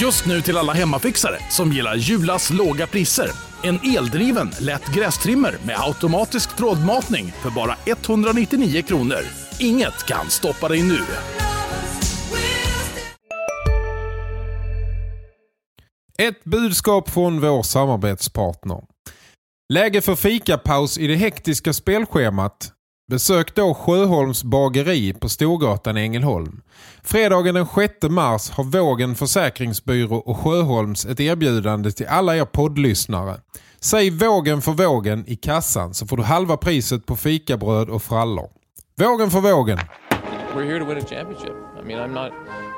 Just nu till alla hemmafixare som gillar Julas låga priser. En eldriven, lätt grästrimmer med automatisk trådmatning för bara 199 kronor. Inget kan stoppa dig nu. Ett budskap från vår samarbetspartner. Läge för fikapaus i det hektiska spelschemat. Besök då Sjöholms bageri på Storgatan i Ängelholm. Fredagen den 6 mars har Vågen Försäkringsbyrå och Sjöholms ett erbjudande till alla er poddlyssnare. Säg Vågen för Vågen i kassan så får du halva priset på fikabröd och frallor. Vågen för Vågen! We're here to win a championship. I mean, I'm not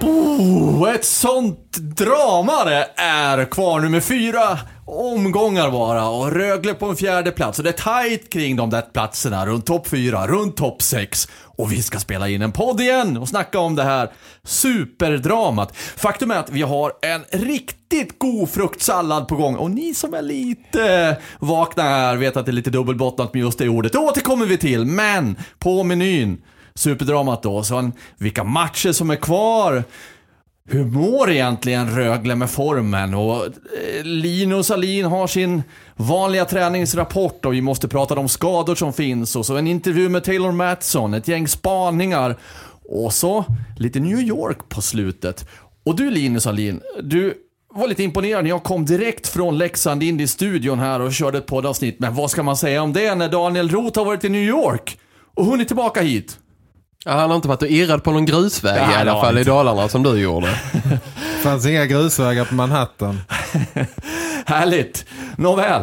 Oh, ett sånt drama det är kvar nu med fyra. Omgångar bara och Rögle på en fjärde plats. Och det är tajt kring de där platserna runt topp fyra, runt topp sex. Och vi ska spela in en podd igen och snacka om det här superdramat. Faktum är att vi har en riktigt god fruktsallad på gång. Och ni som är lite vakna här vet att det är lite dubbelbottnat med just det ordet. Det återkommer vi till, men på menyn superdramat då. Sen vilka matcher som är kvar. Hur mår egentligen Rögle med formen? Och eh, Linus Alin har sin vanliga träningsrapport och vi måste prata om skador som finns. Och så en intervju med Taylor Matson, ett gäng spaningar. Och så lite New York på slutet. Och du Linus Alin, du var lite imponerad när jag kom direkt från Leksand in i studion här och körde ett poddavsnitt. Men vad ska man säga om det när Daniel Roth har varit i New York och hunnit tillbaka hit? Ja, han har inte varit och irrat på någon grusväg Ja, i alla fall han i inte. Dalarna som du gjorde. Det fanns inga grusvägar på Manhattan. Härligt. Nåväl.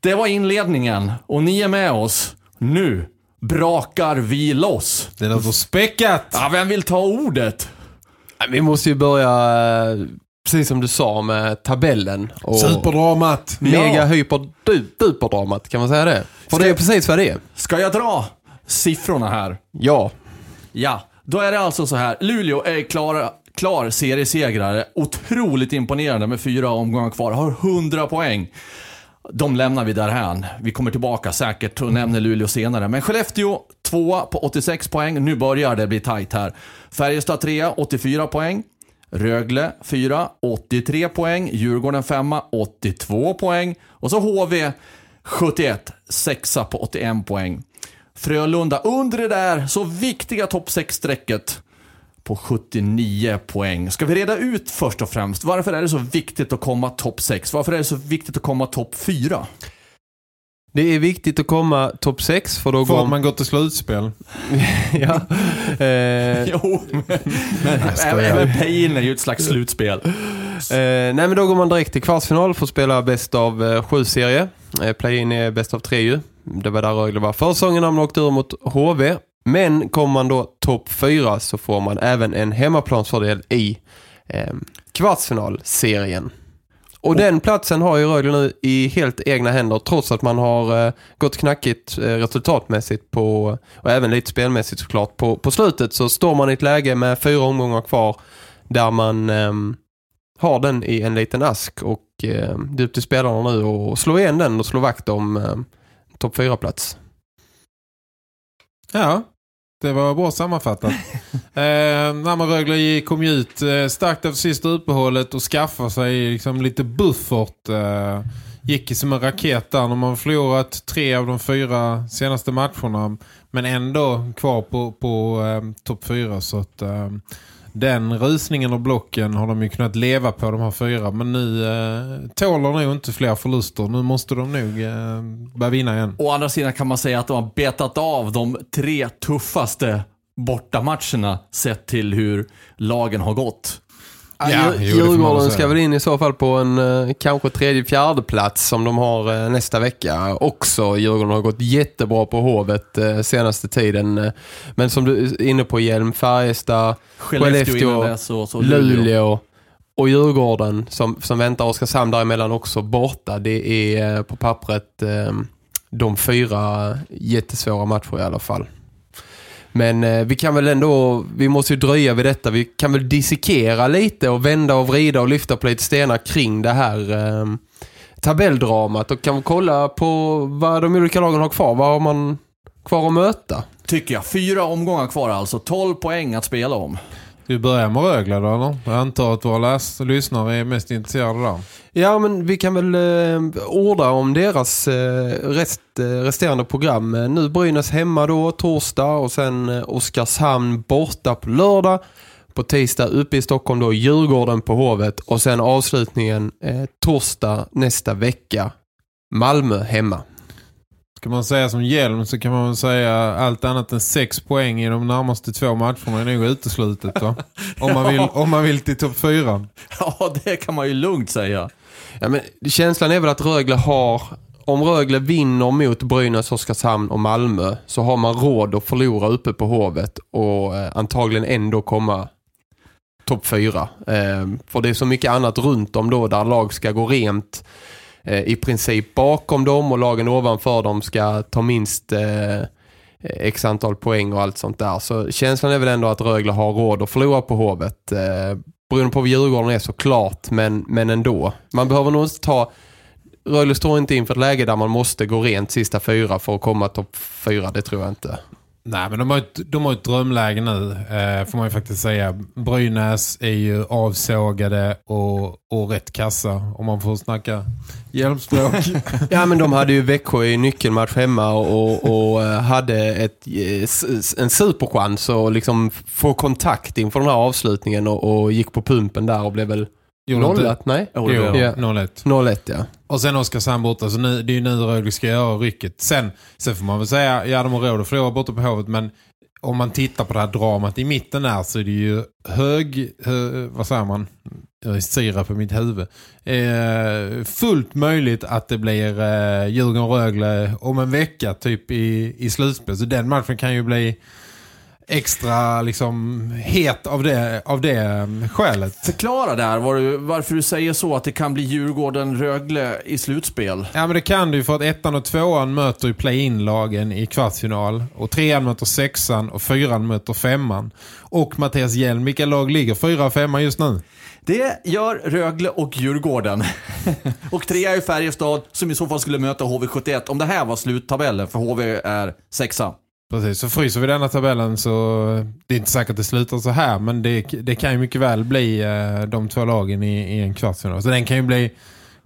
Det var inledningen och ni är med oss. Nu brakar vi loss. Det låter späckat! Ja, vem vill ta ordet? Vi måste ju börja, eh, precis som du sa, med tabellen. Och Superdramat! Mega Ja. hyper du- duperdramat, kan man säga det? För det är precis vad det är. Ska jag dra siffrorna här? Ja. Ja, då är det alltså så här. Luleå är klara, klar seriesegrare. Otroligt imponerande med fyra omgångar kvar. Har 100 poäng. De lämnar vi därhän. Vi kommer tillbaka säkert och nämner Luleå senare. Men Skellefteå tvåa på 86 poäng. Nu börjar det bli tajt här. Färjestad trea, 84 poäng. Rögle 4, 83 poäng. Djurgården 5, 82 poäng. Och så HV 71, 6 på 81 poäng. Frölunda under det där så viktiga topp 6-strecket på 79 poäng. Ska vi reda ut först och främst, varför är det så viktigt att komma topp 6? Varför är det så viktigt att komma topp 4? Det är viktigt att komma topp 6 för då Får går man gå till slutspel? ja. eh, Jo, men, men även play-in är ju ett slags slutspel. Eh, nej men då går man direkt till kvartsfinal för att spela bäst av eh, sju serie. Eh, Play-in är bäst av tre ju. Det var där Rögle var försäsongen när man åkte ur mot HV. Men kommer man då topp fyra så får man även en hemmaplansfördel i eh, kvartsfinalserien. Och den platsen har ju Rögle nu i helt egna händer trots att man har eh, gått knackigt eh, resultatmässigt på, och även lite spelmässigt såklart. På, på slutet så står man i ett läge med fyra omgångar kvar där man ehm, har den i en liten ask och eh, det är upp till spelarna nu att slå igen den och slå vakt om eh, topp 4-plats. Ja, det var bra sammanfattat. eh, när Rögle kom ju ut eh, starkt efter sista uppehållet och skaffade sig liksom lite buffert. Eh, gick som en raket där när man förlorat tre av de fyra senaste matcherna. Men ändå kvar på, på eh, topp fyra så att... Eh, den rusningen och blocken har de ju kunnat leva på de här fyra. Men nu eh, tålar nog inte fler förluster. Nu måste de nog eh, börja vinna igen. Å andra sidan kan man säga att de har betat av de tre tuffaste bortamatcherna sett till hur lagen har gått. Ja, Djurgården ska väl in i så fall på en eh, kanske tredje fjärde plats som de har eh, nästa vecka. Också Djurgården har gått jättebra på hovet eh, senaste tiden. Men som du är inne på Hjelm, Färjestad, Skellefteå Skellefteå, Luleå. Luleå. och Djurgården som, som väntar Oskarshamn däremellan också borta. Det är på pappret de fyra jättesvåra matcher i alla fall. Men eh, vi kan väl ändå, vi måste ju dröja vid detta. Vi kan väl dissekera lite och vända och vrida och lyfta på lite stenar kring det här eh, tabelldramat. Och kan vi kolla på vad de olika lagen har kvar. Vad har man kvar att möta? Tycker jag. Fyra omgångar kvar alltså. 12 poäng att spela om. Du börjar med Rögle då, eller? Jag antar att våra läs lyssnare är mest intresserade där. Ja, men vi kan väl eh, orda om deras eh, rest, eh, resterande program. Eh, nu Brynäs hemma då, torsdag och sen eh, Oskarshamn borta på lördag. På tisdag uppe i Stockholm då Djurgården på Hovet och sen avslutningen eh, torsdag nästa vecka Malmö hemma. Ska man säga som hjälm så kan man väl säga allt annat än sex poäng i de närmaste två matcherna är nog uteslutet va? Om man vill, om man vill till topp fyra. Ja, det kan man ju lugnt säga. Ja, men känslan är väl att Rögle har om Rögle vinner mot Brynäs, Oskarshamn och Malmö så har man råd att förlora uppe på Hovet och eh, antagligen ändå komma topp fyra. Eh, för det är så mycket annat runt om då där lag ska gå rent Eh, i princip bakom dem och lagen ovanför dem ska ta minst eh, x antal poäng och allt sånt där. Så känslan är väl ändå att Rögle har råd att förlora på Hovet. Eh, beroende på vad Djurgården är såklart, men, men ändå. Man behöver nog inte ta... Rögle står inte inför ett läge där man måste gå rent sista fyra för att komma topp fyra, det tror jag inte. Nej, men de har ett, de har ett drömläge nu, eh, får man ju faktiskt säga. Brynäs är ju avsågade och, och rätt kassa, om man får snacka hjälpspråk. Ja, men de hade ju Växjö i nyckelmatch hemma och, och eh, hade ett, eh, en superchans att liksom få kontakt inför den här avslutningen och, och gick på pumpen där och blev väl Gjorde inte- 0-1, nej? Jo, Jo, Ja. 0-1. 0-1, ja. Och sen Oskarshamn borta, så nu, det är ju nu Rögle ska göra rycket. Sen, sen får man väl säga, ja de har råd att förlora borta på Hovet, men om man tittar på det här dramat i mitten där så är det ju hög, hö, vad säger man? Jag syrar på mitt huvud. Eh, fullt möjligt att det blir eh, Djurgården-Rögle om en vecka typ i, i slutspel. Så den matchen kan ju bli extra liksom het av det, av det eh, skälet. Förklara där var du, varför du säger så att det kan bli Djurgården-Rögle i slutspel. Ja men det kan du för att ettan och tvåan möter ju play-in-lagen i kvartsfinal. Och trean möter sexan och fyran möter femman. Och Mattias Hjelm, vilka lag ligger fyra och femma just nu? Det gör Rögle och Djurgården. och trea är Färjestad som i så fall skulle möta HV71 om det här var sluttabellen för HV är sexa. Precis, så fryser vi denna tabellen så det är inte säkert att det slutar så här men det, det kan ju mycket väl bli eh, de två lagen i, i en kvartsfinal. Så den kan ju bli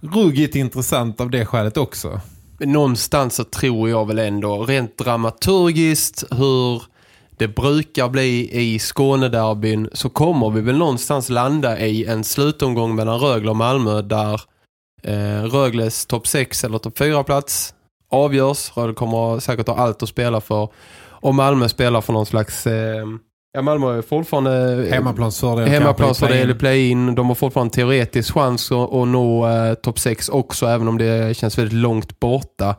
ruggigt intressant av det skälet också. Någonstans så tror jag väl ändå rent dramaturgiskt hur det brukar bli i Skånederbyn så kommer vi väl någonstans landa i en slutomgång mellan Rögle och Malmö där eh, Rögles topp 6 eller topp 4 plats avgörs. Rögle kommer säkert ha allt att spela för och Malmö spelar för någon slags eh, ja Malmö är fortfarande Hemmaplansfördel. Hemmaplansfördel i play-in. De har fortfarande teoretisk chans att, att nå eh, topp 6 också, även om det känns väldigt långt borta.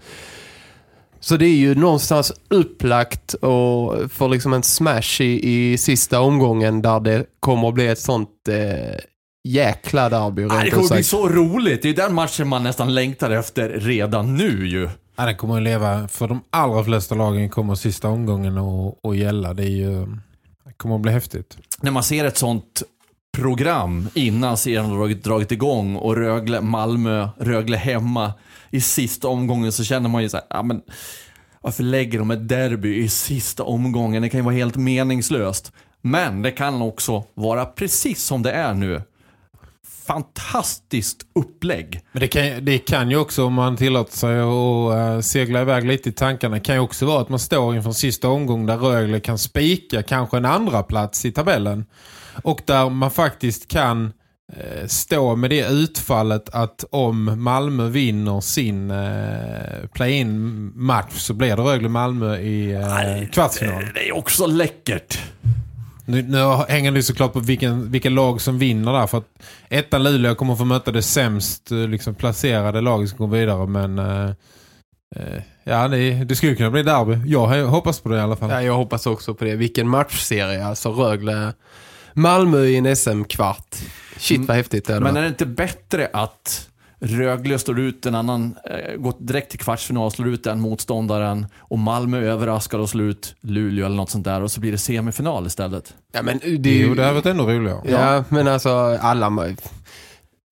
Så det är ju någonstans upplagt och för liksom en smash i, i sista omgången där det kommer att bli ett sånt eh, jäkla derby. Nej, rent det kommer bli så roligt. Det är den matchen man nästan längtar efter redan nu ju. Ja, den kommer att leva för de allra flesta lagen kommer sista omgången att, att gälla. Det, är ju, det kommer att bli häftigt. När man ser ett sånt program innan serien har dragit, dragit igång och Rögle, Malmö, Rögle hemma i sista omgången så känner man ju så här, ja men varför lägger de ett derby i sista omgången? Det kan ju vara helt meningslöst. Men det kan också vara precis som det är nu. Fantastiskt upplägg. Men det kan, det kan ju också, om man tillåter sig att uh, segla iväg lite i tankarna, kan ju också vara att man står inför sista omgång där Rögle kan spika kanske en andra plats i tabellen. Och där man faktiskt kan eh, stå med det utfallet att om Malmö vinner sin eh, play-in match så blir det Rögle-Malmö i eh, kvartsfinal. Det är också läckert. Nu, nu hänger det såklart på vilken, vilka lag som vinner där. För att ettan Luleå kommer få möta det sämst eh, liksom, placerade laget som går vidare. Men eh, eh, ja, det, det skulle kunna bli derby. Jag hoppas på det i alla fall. Ja, jag hoppas också på det. Vilken matchserie. Alltså Rögle, Malmö i en SM-kvart. Shit vad häftigt det hade Men är det inte bättre att Rögle slår ut en annan, eh, gått direkt till kvartsfinal, slår ut den motståndaren och Malmö överraskar och slår ut Luleå eller något sånt där och så blir det semifinal istället. Ja, men det är Jo, ju... det hade varit ändå roligare. Ja, men alltså alla...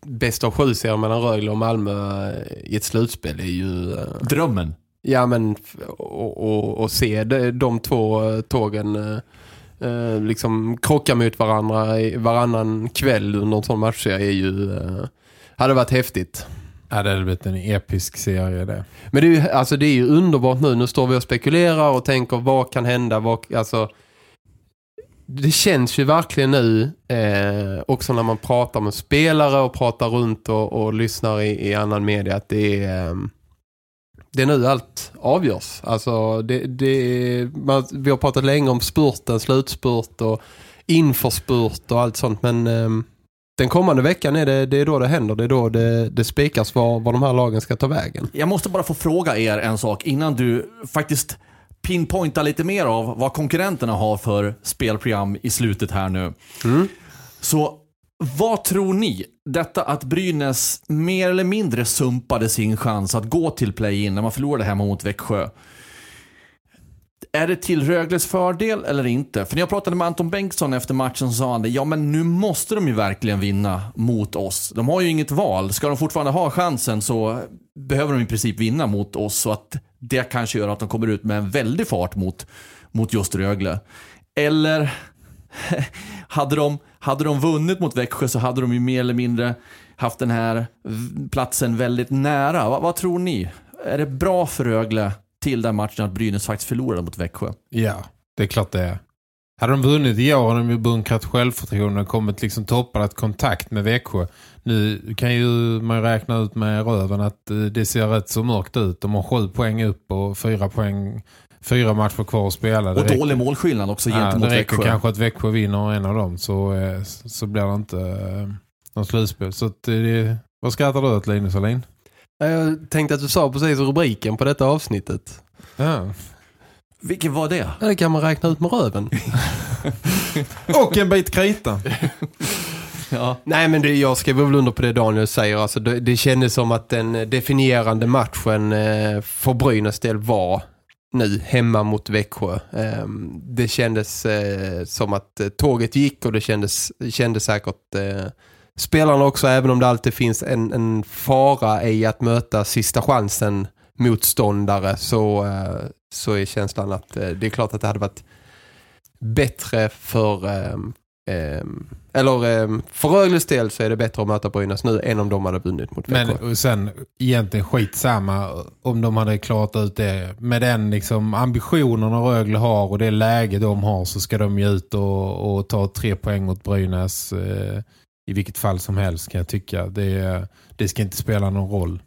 Bäst av sju serier mellan Rögle och Malmö i ett slutspel är ju... eh, Drömmen. Ja, men och, och, och se de, de två eh, tågen eh, eh, liksom krocka mot varandra i varannan kväll under en sån matchserie är ju... Hade varit häftigt. Ja, det hade blivit en episk serie det. Men det är, ju, alltså det är ju underbart nu. Nu står vi och spekulerar och tänker vad kan hända. Vad, alltså, det känns ju verkligen nu eh, också när man pratar med spelare och pratar runt och, och lyssnar i, i annan media att det är, eh, det är nu allt avgörs. Alltså det, det, man, vi har pratat länge om spurten, slutspurt och införspurt och allt sånt men eh, den kommande veckan är det, det är då det händer. Det är då det, det spikas var, var de här lagen ska ta vägen. Jag måste bara få fråga er en sak innan du faktiskt pinpointar lite mer av vad konkurrenterna har för spelprogram i slutet här nu. Så vad tror ni? Detta att Brynäs mer eller mindre sumpade sin chans att gå till play-in när man förlorade hemma mot Växjö. Är det till Rögles fördel eller inte? För när jag pratade med Anton Bengtsson efter matchen så sa han det, ja men nu måste de ju verkligen vinna mot oss. De har ju inget val. Ska de fortfarande ha chansen så behöver de i princip vinna mot oss. Så att det kanske gör att de kommer ut med en väldig fart mot, mot just Rögle. Eller hade de, hade de vunnit mot Växjö så hade de ju mer eller mindre haft den här platsen väldigt nära. Va, vad tror ni? Är det bra för Rögle till den matchen att Brynäs faktiskt förlorade mot Växjö? Ja, det är klart det är. Hade de vunnit i år hade de ju bunkrat självförtroende och kommit liksom toppat kontakt med Växjö. Nu kan ju man räkna ut med röven att eh, det ser rätt så mörkt ut. De har sju poäng upp och fyra poäng, fyra matcher kvar att spela. Och dålig målskillnad också Ja, gentemot det räcker Växjö. kanske att Växjö vinner en av dem så, eh, så blir det inte eh, någon slutspel. Så det, vad skrattar du åt Linus Alin? Jag tänkte att du sa precis rubriken på detta avsnittet. Ja. Vilken var det? Ja, det kan man räkna ut med röven. Och en bit krita. Ja. Nej men det, jag skriver väl under på det Daniel säger. Alltså, det, det kändes som att den definierande matchen eh, för Brynäs del var nu hemma mot Växjö. Eh, det kändes eh, som att eh, tåget gick och det kändes, kändes säkert eh, spelarna också även om det alltid finns en, en fara i att möta sista chansen motståndare så, eh, så är känslan att eh, det är klart att det hade varit bättre för ehm, eller för Rögles del så är det bättre att möta Brynäs nu än om de hade vunnit mot Växjö. Men och sen egentligen skitsamma om de hade klarat ut det. Med den liksom ambitionen Rögle har och det läge de har så ska de ju ut och, och ta tre poäng mot Brynäs eh, i vilket fall som helst kan jag tycka. Det, det ska inte spela någon roll.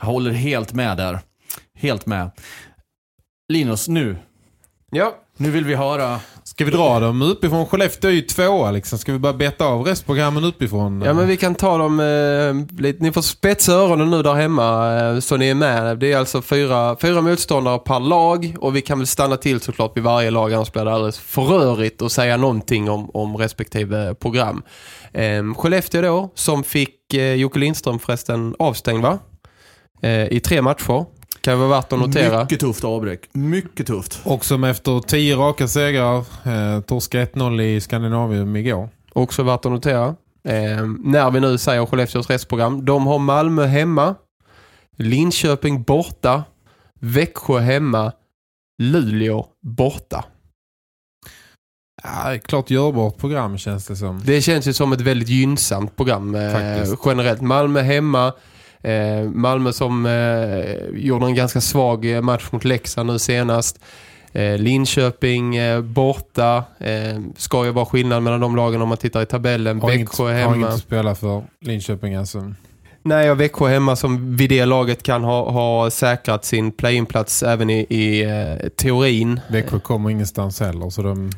Jag håller helt med där. Helt med. Linus, nu. Ja. Nu vill vi höra. Ska vi dra dem uppifrån? Skellefteå är ju tvåa liksom. Ska vi bara betta av restprogrammen uppifrån? ja men vi kan ta dem eh, lite, ni får spetsa öronen nu där hemma eh, så ni är med. Det är alltså fyra, fyra motståndare per lag och vi kan väl stanna till såklart vid varje lag annars blir det alldeles förrörigt att säga någonting om, om respektive program. Eh, Skellefteå då som fick eh, Jocke Lindström förresten avstängd va? Eh, I tre matcher. Kan vara värt att notera. Mycket tufft avbräck. Mycket tufft. Och som efter tio raka segrar eh, torska 1-0 i Skandinavium igår. Också värt att notera. Eh, när vi nu säger Skellefteås restprogram. De har Malmö hemma. Linköping borta. Växjö hemma. Luleå borta. Ja, klart görbart program känns det som. Det känns ju som ett väldigt gynnsamt program eh, generellt. Malmö hemma. Eh, Malmö som eh, gjorde en ganska svag eh, match mot Leksand nu senast. Eh, Linköping eh, borta. Eh, ska ju vara skillnad mellan de lagen om man tittar i tabellen. Har Växjö har hemma. inget att spela för Linköping alltså. Nej, och Växjö hemma som vid det laget kan ha, ha säkrat sin play-in-plats även i, i teorin. Växjö kommer ingenstans heller så de...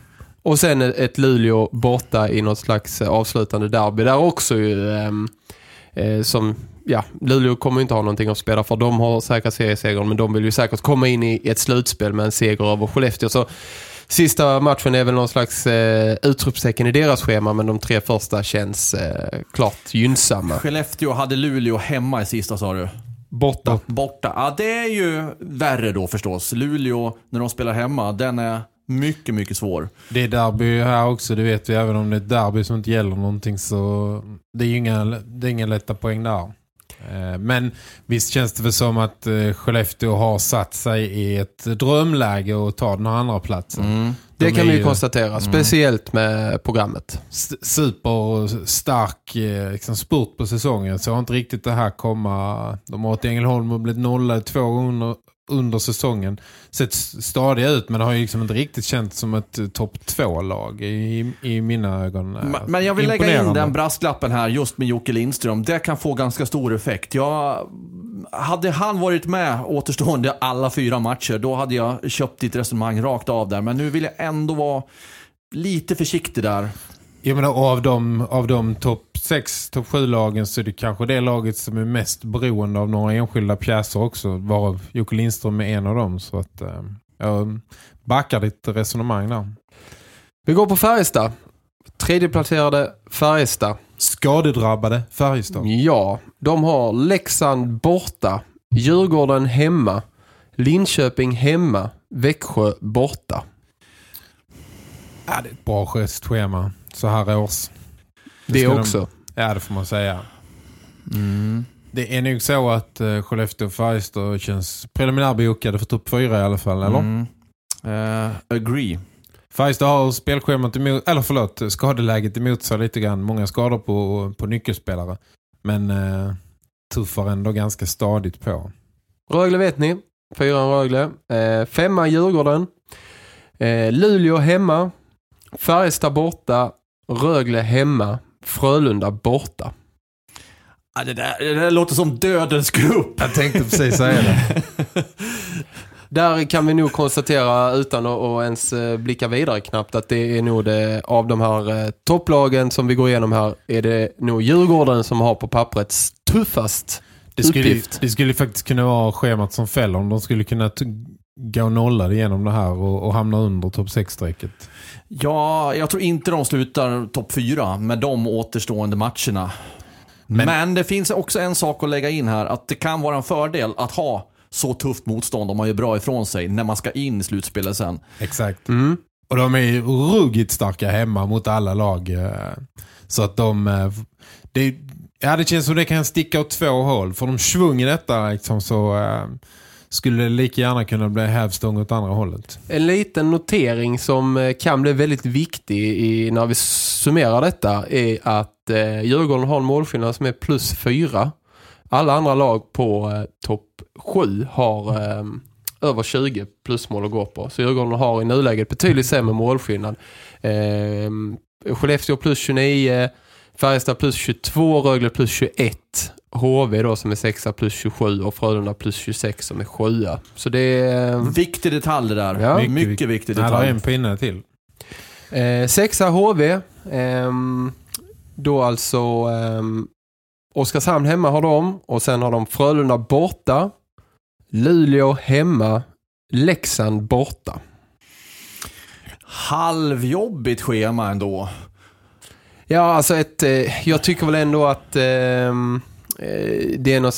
Och sen ett, Luleå borta i något slags eh, avslutande derby. Där också ju, ehm, eh, som, ja, Luleå kommer inte ha någonting att spela för. De har säkrat seriesegern men de vill ju säkert komma in i ett slutspel med en seger över Skellefteå. Så Sista matchen är väl någon slags eh, utropstecken i deras schema men de tre första känns eh, klart gynnsamma. Skellefteå hade Luleå hemma i sista sa du. Borta. Borta. Ja, det är ju värre då förstås. Luleå, när de spelar hemma, den är mycket, mycket svår. Det är derby här också, det vet vi. Även om det är ett derby som inte gäller någonting så det är ju inga, det är inga lätta poäng där. Eh, Men visst känns det väl som att eh, Skellefteå har satt sig i ett drömläge att ta den här andra platsen. Mm. Det De kan är vi ju konstatera, speciellt med programmet. superstark eh, liksom spurt på säsongen. Så har inte riktigt det här komma. De har åt Ängelholm och blivit nollade två gånger under säsongen. Sett stadiga ut men det har ju liksom inte riktigt känts som ett eh, topp två-lag i, i mina ögon. Men- jag vill lägga in den brasklappen här just med Jocke Lindström. Det kan få ganska stor effekt. Jag, hade han varit med återstående alla fyra matcher, då hade jag köpt ditt resonemang rakt av där. Men nu vill jag ändå vara lite försiktig där. Jag menar, av de, av de topp 6, topp 7-lagen så är det kanske det laget som är mest beroende av några enskilda pjäser också. Varav Jocke Lindström är en av dem. Så att eh, jag backar ditt resonemang där. Vi går på Färjestad. Tredjeplacerade Färjestad. Skadedrabbade Färjestad. Ja, de har Leksand borta, Djurgården hemma, Linköping hemma, Växjö borta. Ja, det är ett bra gestschema så här års. Det ska de- också. Ja, det får man säga. Det är nog så att uh, Skellefteå och Färjestad känns preliminärbokade för topp 4 i alla fall, eller? Mm. Eh, agree. Färjestad har spelschemat emot, eller förlåt, skadeläget emot sig lite grann. Många skador på, på nyckelspelare. Men uh, tuffar ändå ganska stadigt på. Rögle vet ni. Fyran Rögle. Eh, femma Djurgården. Eh, Luleå hemma. Färjestad borta. Rögle hemma. Frölunda borta. Ja, det, där, det där låter som dödens grupp. Jag tänkte precis säga det. Där kan vi nog konstatera utan att, ens eh, blicka vidare knappt att det är nog det, av de här eh, topplagen som vi går igenom här är det nog Djurgården som har på pappret tuffast Det skulle, uppgift. det skulle faktiskt kunna vara schemat som fäller om de skulle kunna gå nollade igenom det här och, och hamna under topp 6-strecket. Ja, jag tror inte de slutar topp fyra med de återstående matcherna. Men- Men, det finns också en sak att lägga in här. Att det kan vara en fördel att ha så tufft motstånd om man gör bra ifrån sig när man ska in i slutspelet sen. Exakt. Mm. Och de är ju ruggigt starka hemma mot alla lag. eh, Så att de... eh, Det, ja, det känns som det kan sticka åt två håll. För de svung i detta liksom, så eh, skulle det lika gärna kunna bli hävstång åt andra hållet. En liten notering som eh, kan bli väldigt viktig i, när vi summerar detta är att eh, Djurgården har en målskillnad som är plus fyra. Alla andra lag på eh, topp sju har eh, över 20 plusmål att gå på. Så Djurgården har i nuläget betydligt sämre målskillnad. Eh, Skellefteå plus 29, Färjestad plus 22, Rögle plus 21. HV då som är sexa plus 27 och Frölunda plus 26 som är sjua. Så det är... Viktig detalj det där. Ja. mycket, Mycket viktig Nej, detalj. en pinne till. Eh, sexa HV. ehm, då alltså ehm, Oskarshamn hemma har de. Och sen har de Frölunda borta. Luleå hemma. Leksand borta. Halvjobbigt schema ändå. Ja, alltså ett, eh, jag tycker väl ändå att eh, det är något,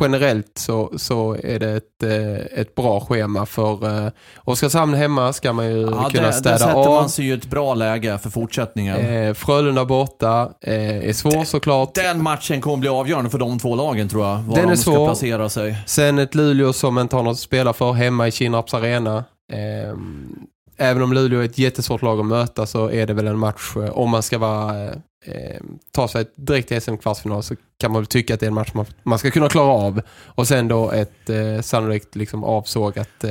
generellt så, så är det ett, eh, ett bra schema för eh, Oskarshamn hemma ska man ju Ja, kunna där, där städa sätter av. man sig i ett bra läge för fortsättningen. Eh, Frölunda borta eh, är svår såklart. Den matchen kommer bli avgörande för de två lagen tror jag. Var Den är de ska svår. placera sig. Sen ett Luleå som inte har något att spela för hemma i Kinnarps arena. Ehm, även om Luleå är ett jättesvårt lag att möta så är det väl en match eh, om man ska vara, eh, ta sig direkt till SM-kvartsfinal så kan man väl tycka att det är en match man, man ska kunna klara av. Och sen då ett eh, sannolikt liksom avsågat eh,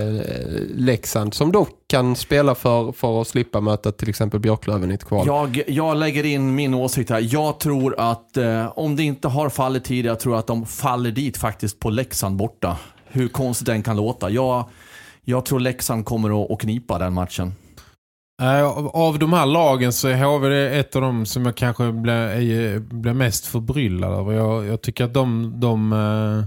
Leksand som då kan spela för, för att slippa möta till exempel Björklöven i ett kval. Jag, jag lägger in min åsikt här. Jag tror att eh, om det inte har fallit tidigare, jag tror att de faller dit faktiskt på Leksand borta. Hur konstigt den kan låta. Jag, jag tror Leksand kommer att, att knipa den matchen. Av, de här lagen så är HV ett av dem som jag kanske blir, blir mest förbryllad över. Jag, jag tycker att de, de eh,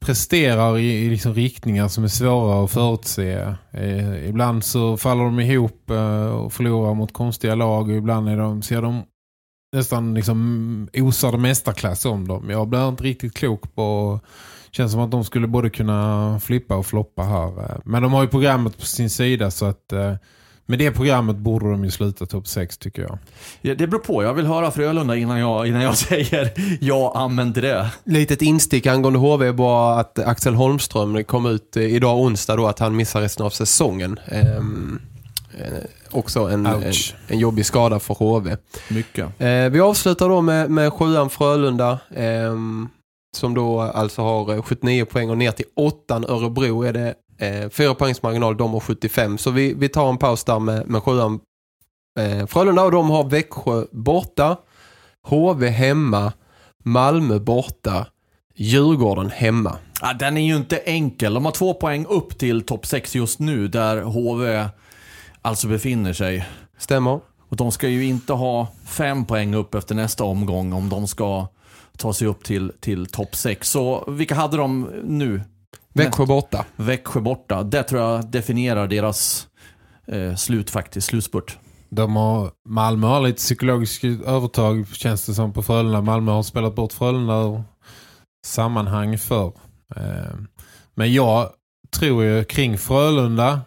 presterar i, i liksom riktningar som är svåra att förutse. Eh, ibland så faller de ihop eh, och förlorar mot konstiga lag och ibland är de, ser de nästan liksom osade mästarklass om dem. Jag blir inte riktigt klok på känns som att de skulle både kunna flippa och floppa här. Eh, men de har ju programmet på sin sida så att eh, eh, med det programmet borde de ju sluta topp 6 tycker jag. Ja, det beror på. Jag vill höra Frölunda innan jag, innan jag säger ja, amen till det. Litet instick angående HV var att Axel Holmström kom ut eh, idag onsdag då att han missar resten av säsongen. Ehm, eh, också en, en, en jobbig skada för HV. Mycket. Eh, vi avslutar då med, med sjuan Frölunda. Ehm, som då alltså har 79 poäng och ner till åttan Örebro är det eh, fyra poängs marginal, de har 75. Så vi, vi tar en paus där med, med sjuan eh, Frölunda och de har Växjö borta, HV hemma, Malmö borta, Djurgården hemma. Ja, den är ju inte enkel. De har två poäng upp till topp 6 just nu där HV alltså befinner sig. Stämmer. Och de ska ju inte ha fem poäng upp efter nästa omgång om de ska ta sig upp till, till topp 6. Så vilka hade de nu? Växjö borta. Växjö borta. Det tror jag definierar deras eh, slut faktiskt, slutspurt. De har, Malmö har lite psykologiskt övertag känns det som på Frölunda. Malmö har spelat bort Frölunda och sammanhang för. Eh, men jag tror ju kring Frölunda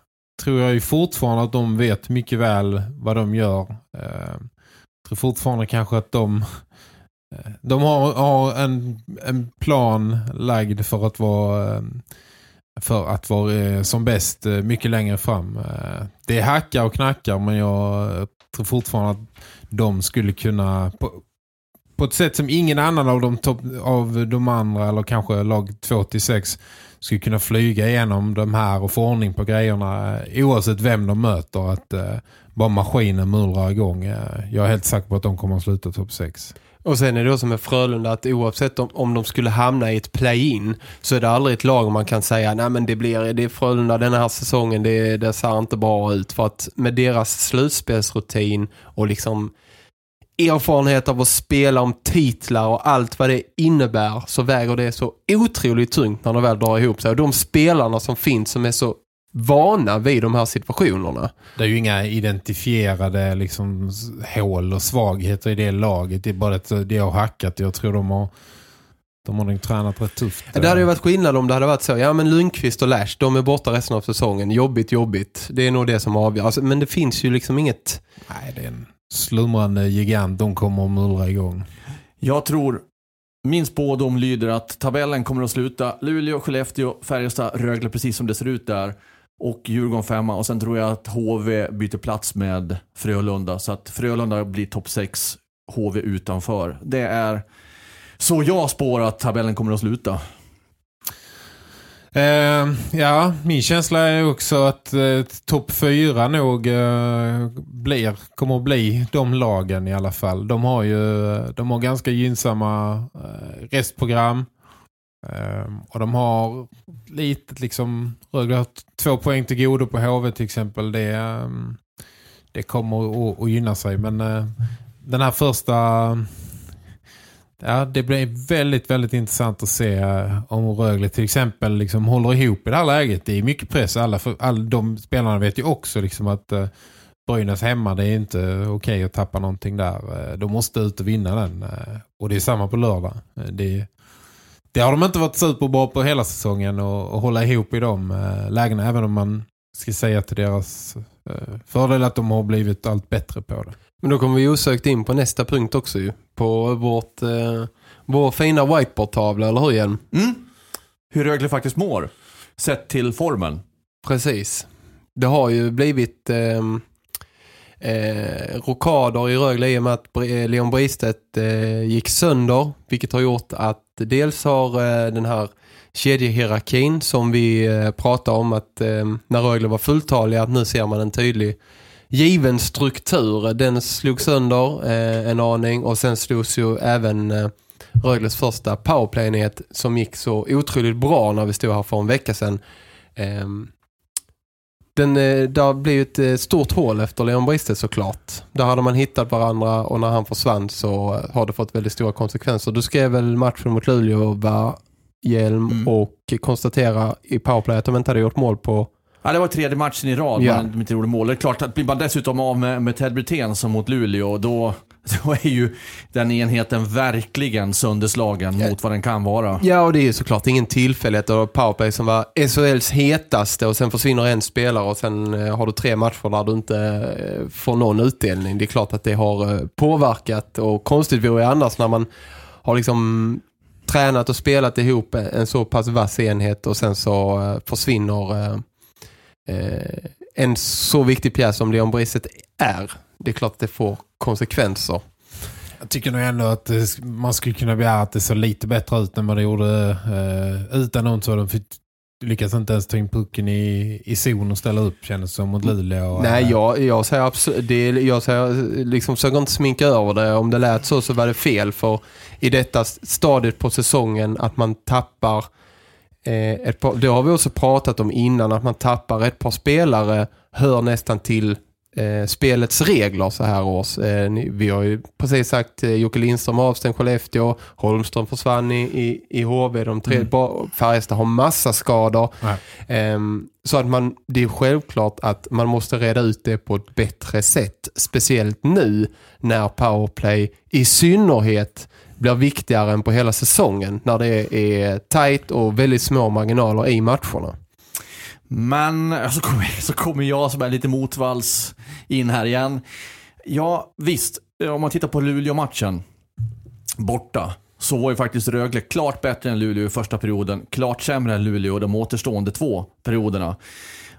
tror jag ju fortfarande att de vet mycket väl vad de gör. Eh, tror fortfarande kanske att de de har, har en, en plan lagd för att vara eh, för att vara eh, som bäst eh, mycket längre fram. Det hackar och knackar men jag tror fortfarande att de skulle kunna på, på ett sätt som ingen annan av de, top, av de andra eller kanske lag 2-6 skulle kunna flyga igenom de här och få ordning på grejerna oavsett vem de möter att bara maskinen mullrar igång. Jag är helt säker på att de kommer att sluta topp 6. Och sen är det också med Frölunda att oavsett om, om de skulle hamna i ett play-in så är det aldrig ett lag man kan säga nej men det blir det är Frölunda den här säsongen det, det ser inte bra ut för att med deras slutspelsrutin och liksom erfarenhet av att spela om titlar och allt vad det innebär så väger det så otroligt tungt när de väl drar ihop sig. Och de spelarna som finns som är så vana vid de här situationerna. Det är ju inga identifierade liksom, hål och svagheter i det laget. Det är bara att det har hackat. Jag tror de har de har nog tränat rätt tufft. Det hade ju varit skillnad om det hade varit så. Ja men Lundqvist och Lash, de är borta resten av säsongen. Jobbigt, jobbigt. Det är nog det som avgör. Alltså, men det finns ju liksom inget... Nej, det är en slumrande gigant. De kommer att mullra igång. Jag tror min spådom lyder att tabellen kommer att sluta Luleå, Skellefteå, Färjestad, Rögle precis som det ser ut där och Djurgården femma och sen tror jag att HV byter plats med Frölunda så att Frölunda blir topp 6, HV utanför. Det är så jag spår att tabellen kommer att sluta. Eh, ja, min känsla är också att eh, topp fyra nog eh, blir, kommer att bli de lagen i alla fall. De har ju de har ganska gynnsamma eh, restprogram. Um, och de har lite liksom Rögle har två poäng till godo på HV till exempel. Det, um, det kommer att, att gynna sig. Men uh, den här första ja, det blir väldigt, väldigt intressant att se uh, om Rögle till exempel liksom håller ihop i det här läget. Det är mycket press. Alla, för, alla de spelarna vet ju också liksom att uh, Brynäs hemma, det är inte okej okay att tappa någonting där. De måste ut och vinna den. Och det är samma på lördag. Det det har de inte varit superbra på hela säsongen och, och hålla ihop i de äh, lägena även om man ska säga till deras äh, fördel att de har blivit allt bättre på det. Men då kommer vi osökt in på nästa punkt också ju. På vårt, äh, vår fina whiteboard-tavla, eller hur igen? Mm. Hur Rögle faktiskt mår, sett till formen. Precis. Det har ju blivit eh, eh, rokader i Rögle i och med att eh, Leon Bristedt eh, gick sönder. Vilket har gjort att dels har eh, den här kedjehierarkin som vi eh, pratade om att eh, när Rögle var fulltaliga att nu ser man en tydlig given struktur. Den slog sönder eh, en aning och sen slogs ju även eh, Rögles första powerplayenhet som gick så otroligt bra när vi stod här för en vecka sedan. Ehm, Eh, den, eh, det blev ett eh, stort hål efter Leon Bristet såklart. Där hade man hittat varandra och när han försvann så har det fått väldigt stora konsekvenser. Du skrev väl matchen mot Luleå var hjälm Mm. och konstatera i powerplay att de inte hade gjort mål på Ja, det var tredje matchen i rad Ja. man inte gjorde mål. Det är klart att blir man dessutom av med, med Ted Brithén som mot Luleå, då, då är ju den enheten verkligen sönderslagen mot vad den kan vara. Ja, och det är ju såklart ingen tillfällighet. Och powerplay som var SHLs hetaste och sen försvinner en spelare och sen eh, har du tre matcher där du inte eh, får någon utdelning. Det är klart att det har eh, påverkat och konstigt vore annars när man har liksom tränat och spelat ihop en, så pass vass enhet och sen så försvinner en så viktig pjäs som Leon Brisset är. Det är klart att det får konsekvenser. Jag tycker nog ändå att man skulle kunna begära att det såg lite bättre ut än vad det gjorde eh, utan någon så de fick, lyckas inte ens ta in pucken i, i zon och ställa upp kändes som mot Luleå. Nej, jag, jag säger absolut, det, jag säger, liksom, försöker inte sminka över det. Om det lät så så var det fel. För i detta stadiet på säsongen att man tappar eh, ett par, det har vi också pratat om innan, att man tappar ett par spelare hör nästan till eh, spelets regler så här års. Eh, ni- vi har ju precis sagt eh, Jocke Lindström avstängd Skellefteå, Holmström försvann i, i, i HV, de tre, mm. Färjestad har massa skador. Ehm, så att man, det är självklart att man måste reda ut det på ett bättre sätt. Speciellt nu när powerplay i synnerhet blir viktigare än på hela säsongen. När det är tight och väldigt små marginaler i matcherna. Men så kommer, så kommer jag som är lite motvalls in här igen. Ja, visst. Om man tittar på Luleå-matchen borta så var ju faktiskt Rögle klart bättre än Luleå i första perioden. Klart sämre än Luleå de återstående två perioderna.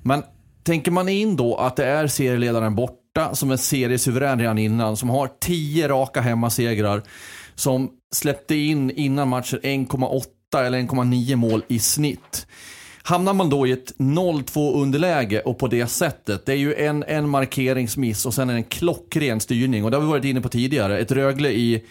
Men tänker man in då att det är serieledaren borta som är seriesuverän redan innan, som har tio raka hemmasegrar, som släppte in innan matchen 1,8 eller 1,9 mål i snitt. Hamnar man då i ett 0-2 underläge och på det sättet, det är ju en, en markeringsmiss och sen en klockren styrning. Och det har vi varit inne på tidigare. Ett Rögle i,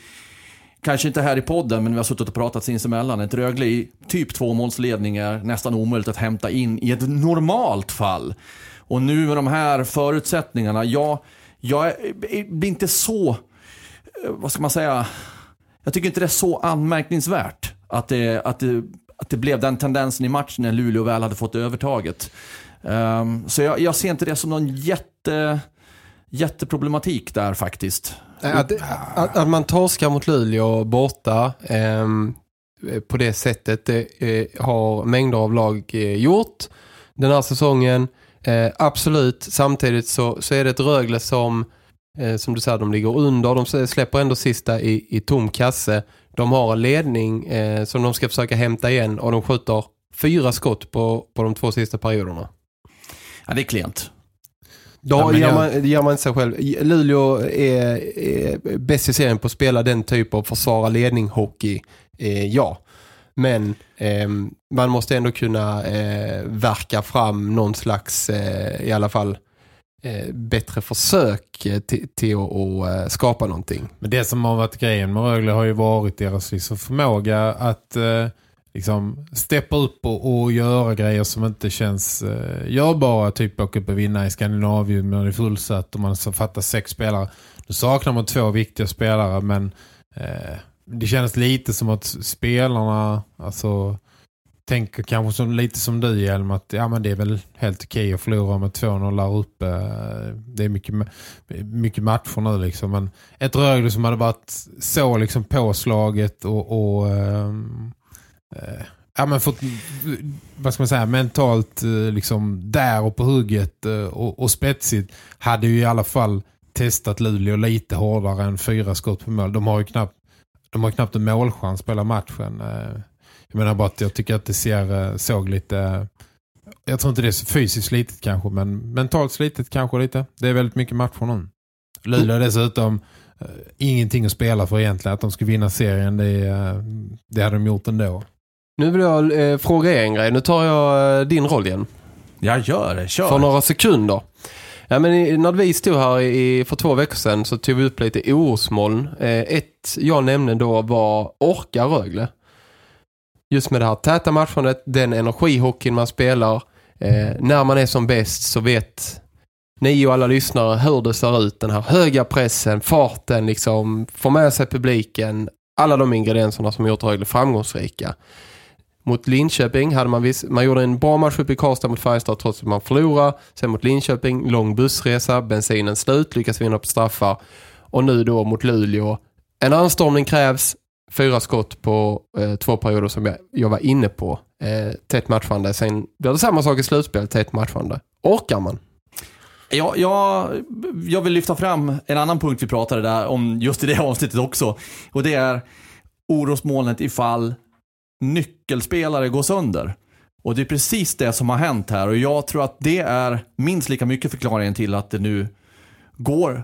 kanske inte här i podden, men vi har suttit och pratat sinsemellan. Ett Rögle i typ tvåmålsledning är nästan omöjligt att hämta in i ett normalt fall. Och nu med de här förutsättningarna, jag, jag blir inte så, eh, vad ska man säga, jag tycker inte det är så anmärkningsvärt att det, att det, att det blev den tendensen i matchen när Luleå väl hade fått övertaget. Um, så jag, jag ser inte det som någon jätte, jätteproblematik där faktiskt. Att, att, att man torskar mot Luleå borta um, på det sättet det eh, har mängder av lag eh, gjort den här säsongen. Uh, absolut, samtidigt så, så är det ett Rögle som som du säger, de ligger under. De släpper ändå sista i, i tom kasse. De har en ledning eh, som de ska försöka hämta igen och de skjuter fyra skott på, på de två sista perioderna. Ja, det är klent. Då Ja, jag- man, gör man sig själv. Luleå är, är bäst i serien på att spela den typ av försvara ledning hockey. Eh, ja. Men eh, man måste ändå kunna eh, verka fram någon slags eh, i alla fall eh, bättre försök eh, till, till att att, eh, skapa någonting. Men det som har varit grejen med Rögle har ju varit deras liksom förmåga att eh, liksom steppa upp och, och göra grejer som inte känns eh, görbara. Typ åka upp och vinna i Skandinavien när det är fullsatt och man så fattar sex spelare. Då saknar man två viktiga spelare men eh, det känns lite som att spelarna alltså tänker kanske som, lite som du Hjelm att ja, men det är väl helt okej att förlora med 2-0 där uppe. Det är mycket, mycket matcher nu liksom. Men ett Rögle som hade varit så liksom påslaget och, och äh, äh, ja, men fått, vad ska man säga, mentalt eh, liksom där och på hugget eh, och, och spetsigt hade ju i alla fall testat Luleå lite hårdare än fyra skott på mål. De har ju knappt, de har knappt en målchans på hela matchen. Jag menar bara att jag tycker att det ser, eh, såg lite... Jag tror inte det är så fysiskt slitet kanske, men mentalt slitet kanske lite. Det är väldigt mycket matcher nu. Luleå är dessutom eh, ingenting att spela för egentligen. Att de ska vinna serien, det, eh, det hade de gjort ändå. Nu vill jag eh, fråga er en grej. Nu tar jag eh, din roll igen. Jag gör det, kör. För några sekunder. Ja, men när vi stod här i, för två veckor sedan så tog vi upp lite orosmoln. Eh, ett jag nämnde då var orka Rögle. Just med det här täta matchandet, den energihockeyn man spelar. Eh, när man är som bäst så vet ni och alla lyssnare hur det ser ut. Den här höga pressen, farten, liksom, få med sig publiken. Alla de ingredienserna som gjort Rögle framgångsrika. Mot Linköping hade man visst, man gjorde en bra match uppe i Karlstad mot Färjestad trots att man förlorade. Sen mot Linköping, lång bussresa, bensinen slut, lyckas vinna på straffar. Och nu då mot Luleå. En anstormning krävs, fyra skott på eh, två perioder som jag, jag var inne på. Eh, tätt matchande. Sen blir det samma sak i slutspel, tätt matchande. Orkar man? Ja, jag, jag vill lyfta fram en annan punkt vi pratade där om just i det avsnittet också. Och det är orosmolnet ifall nyckelspelare går sönder. Och det är precis det som har hänt här och jag tror att det är minst lika mycket förklaringen till att det nu går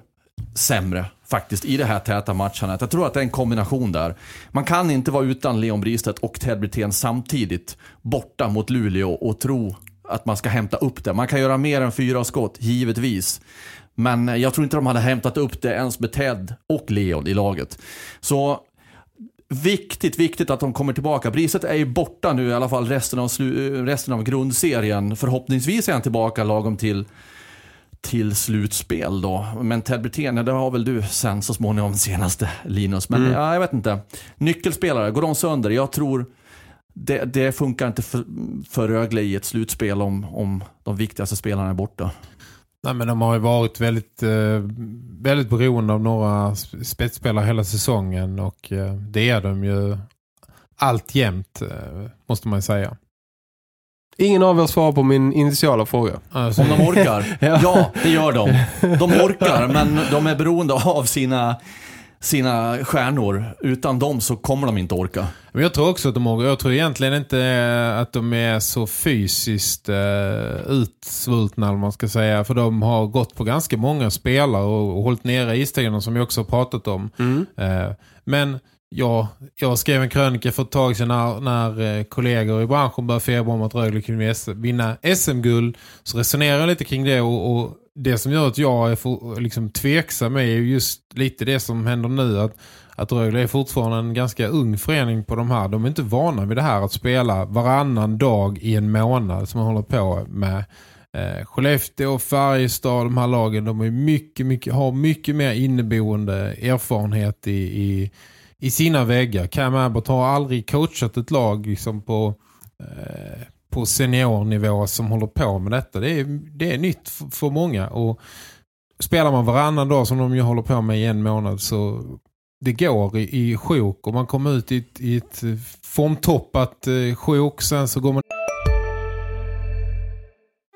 sämre faktiskt i det här täta matchandet. Jag tror att det är en kombination där. Man kan inte vara utan Leon Bristedt och Ted Brithén samtidigt borta mot Luleå och tro att man ska hämta upp det. Man kan göra mer än fyra skott, givetvis. Men jag tror inte de hade hämtat upp det ens med Ted och Leon i laget. Så viktigt, viktigt att de kommer tillbaka. Briset är ju borta nu i alla fall resten av, resten av grundserien. Förhoppningsvis är han tillbaka lagom till till slutspel då. Men Ted Brithén, det har väl du sen så småningom senaste Linus. Men Mm. ja, jag vet inte. Nyckelspelare, går de sönder? Jag tror det, det funkar inte för, för Rögle i ett slutspel om, om de viktigaste spelarna är borta. Nej, men de har ju varit väldigt, eh, väldigt beroende av några sp- spetsspelare hela säsongen och eh, det är de ju alltjämt, eh, måste man säga. Ingen av er svarar på min initiala fråga. Alltså, Om de orkar? Ja. ja, det gör de. De orkar, men de är beroende av sina, sina stjärnor. Utan dem så kommer de inte orka. Men jag tror också att de orkar. Jag tror egentligen inte att de är så fysiskt eh, utsvultna, vad man ska säga. För de har gått på ganska många spelare och, och hållit nere istiderna som vi också har pratat om. Eh, men ja, jag skrev en krönika för ett tag sedan när, när eh, kollegor i branschen började febra om att Rögle kunde vinna SM-guld. Så resonerar jag lite kring det och, och det som gör att jag är för, liksom tveksam är just lite det som händer nu. Att, att Rögle är fortfarande en ganska ung förening på de här. De är inte vana vid det här att spela varannan dag i en månad som man håller på med. Eh, Skellefteå och Färjestad, de här lagen, de är mycket, mycket, har mycket mer inneboende erfarenhet i, i, i sina väggar. Cam Abbott har aldrig coachat ett lag liksom på, eh, på seniornivå som håller på med detta. Det är, det är nytt för, för många och spelar man varannan dag som de ju håller på med i en månad så det går i, i sjok och man kommer ut i ett, i ett formtoppat eh, sjok sen så går man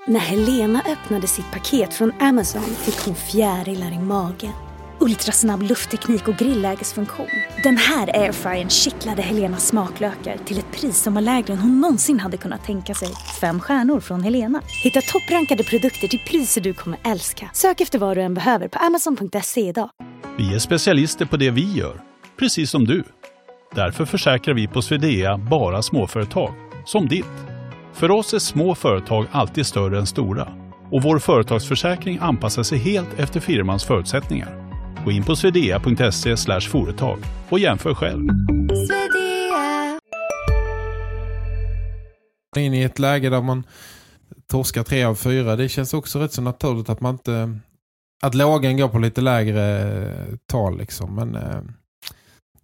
När Helena öppnade sitt paket från Amazon fick hon fjärilar i magen. Ultrasnabb luftteknik och grillägesfunktion. Den här airfryern kittlade Helenas smaklökar till ett pris som var lägre än hon någonsin hade kunnat tänka sig. Fem stjärnor från Helena. Hitta topprankade produkter till priser du kommer älska. Sök efter vad du än behöver på amazon.se idag. Vi är specialister på det vi gör, precis som du. Därför försäkrar vi på Swedea bara småföretag, som ditt. För oss är små företag alltid större än stora och vår företagsförsäkring anpassar sig helt efter firmans förutsättningar. Gå in på swedea.se företag och jämför själv. in i ett läge där man torskar tre av fyra. Det känns också rätt så naturligt att man inte att lågen går på lite lägre eh, tal liksom. Men eh,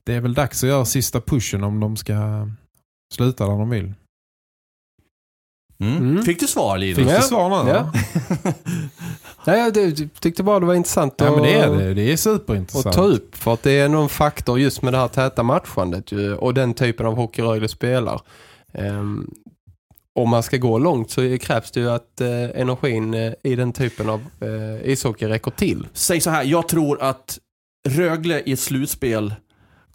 det är väl dags att göra sista pushen om de ska sluta där de vill. Mm. Mm. Fick du svar Linus? Fick Ja. du svar nu? Ja. Nej, jag det- tyckte bara det var intressant Ja, att, men det är det. Det är att superintressant. ta upp. För att det är någon faktor just med det här täta matchandet ju, och den typen av hockey Rögle spelar. Ehm, om man ska gå långt så krävs det ju att eh, energin eh, i den typen av eh, ishockey räcker till. Säg så här, jag tror att Rögle i ett slutspel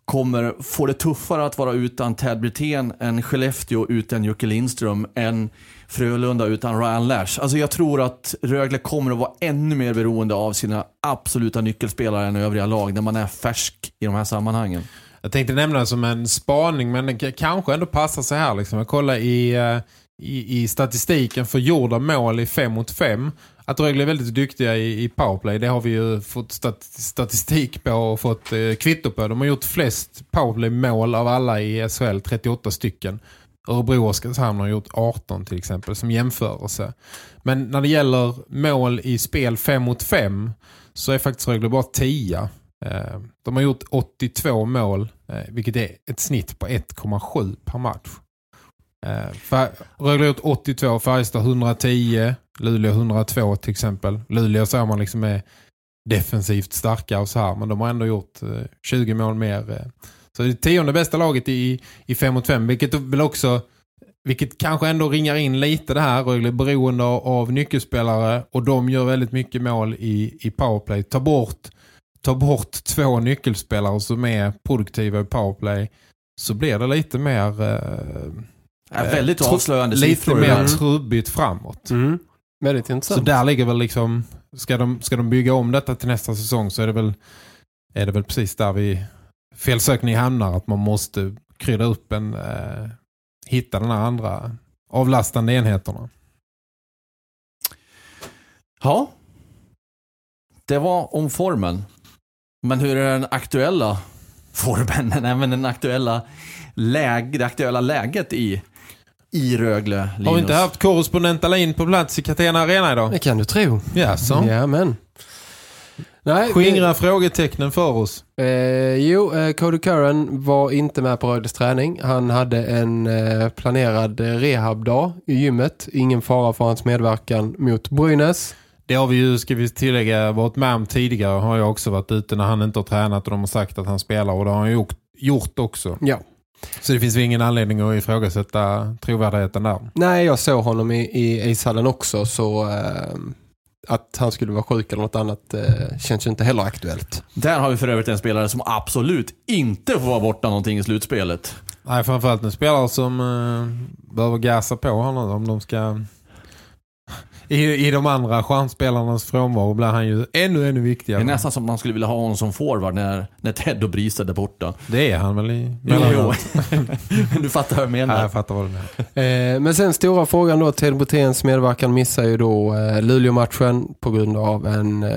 kommer få det tuffare att vara utan Ted Brithén än Skellefteå utan Jocke Lindström än Frölunda utan Ryan Lash. Alltså jag tror att Rögle kommer att vara ännu mer beroende av sina absoluta nyckelspelare än övriga lag när man är färsk i de här sammanhangen. Jag tänkte nämna det som en spaning men det kanske ändå passar sig här. Liksom. Jag kollar i, eh, i, i statistiken för gjorda mål i 5 mot 5. Att Rögle är väldigt duktiga i, i powerplay. Det har vi ju fått stat, statistik på och fått eh, kvitto på. De har gjort flest powerplay-mål av alla i SHL, 38 stycken. Örebro och Oskarshamn har gjort 18 till exempel som jämförelse. Men när det gäller mål i spel 5 mot 5 så är faktiskt Rögle bara 10. Eh, de har gjort 82 mål, eh, vilket är ett snitt på 1,7 per match. Eh, Rögle har gjort 82, Färjestad 110, Luleå 102 till exempel. Luleå så man liksom är defensivt starka och så här, men de har ändå gjort eh, 20 mål mer. eh. Så det är tionde bästa laget i, i 5 mot 5, vilket väl också vilket kanske ändå ringar in lite det här. Rögle beroende av, nyckelspelare och de gör väldigt mycket mål i, i powerplay. Ta bort, ta bort två nyckelspelare som är produktiva i powerplay så blir det lite mer eh, Ja, väldigt tro- avslöjande lite mer där. trubbigt framåt. Mm. Väldigt Så intressant. där ligger väl liksom ska de, ska de bygga om detta till nästa säsong så är det väl är det väl precis där vi felsökning hamnar att man måste krydda upp en eh, hitta den här andra avlastande enheterna. Ja. Det var om formen. Men hur är den aktuella formen? Nej, men den aktuella läge, det aktuella läget i, i Rögle, Linus? Har vi inte haft korrespondent Alin på plats i Catena Arena idag? Det kan du tro. Ja, så. Ja, men. Nej, Skingra frågetecknen för oss. Eh, jo, eh, Cody Curran var inte med på Rögles träning. Han hade en eh, planerad eh, rehabdag i gymmet. Ingen fara för hans medverkan mot Brynäs. Det har vi ju, ska vi tillägga, varit med om tidigare. Har jag också varit ute när han inte har tränat och de har sagt att han spelar och det har han gjort, gjort också. Ja. Så det finns väl ingen anledning att ifrågasätta trovärdigheten där. Nej, jag såg honom i, i ishallen också så eh, att han skulle vara sjuk eller något annat eh, känns ju inte heller aktuellt. Där har vi för övrigt en spelare som absolut inte får vara borta någonting i slutspelet. Nej, framförallt en spelare som eh, behöver gasa på honom om de ska... I, I de andra stjärnspelarnas frånvaro blir han ju ännu, ännu Det viktigare. är nästan som man skulle vilja ha honom som forward när, när Ted och Brisa är där borta. Det är han väl i... Jo, jo. du fattar vad jag Ja, menar. jag fattar vad du menar. Eh, men sen stora frågan då, Ted Broténs medverkan missar ju då eh, Luleå-matchen på grund av en eh,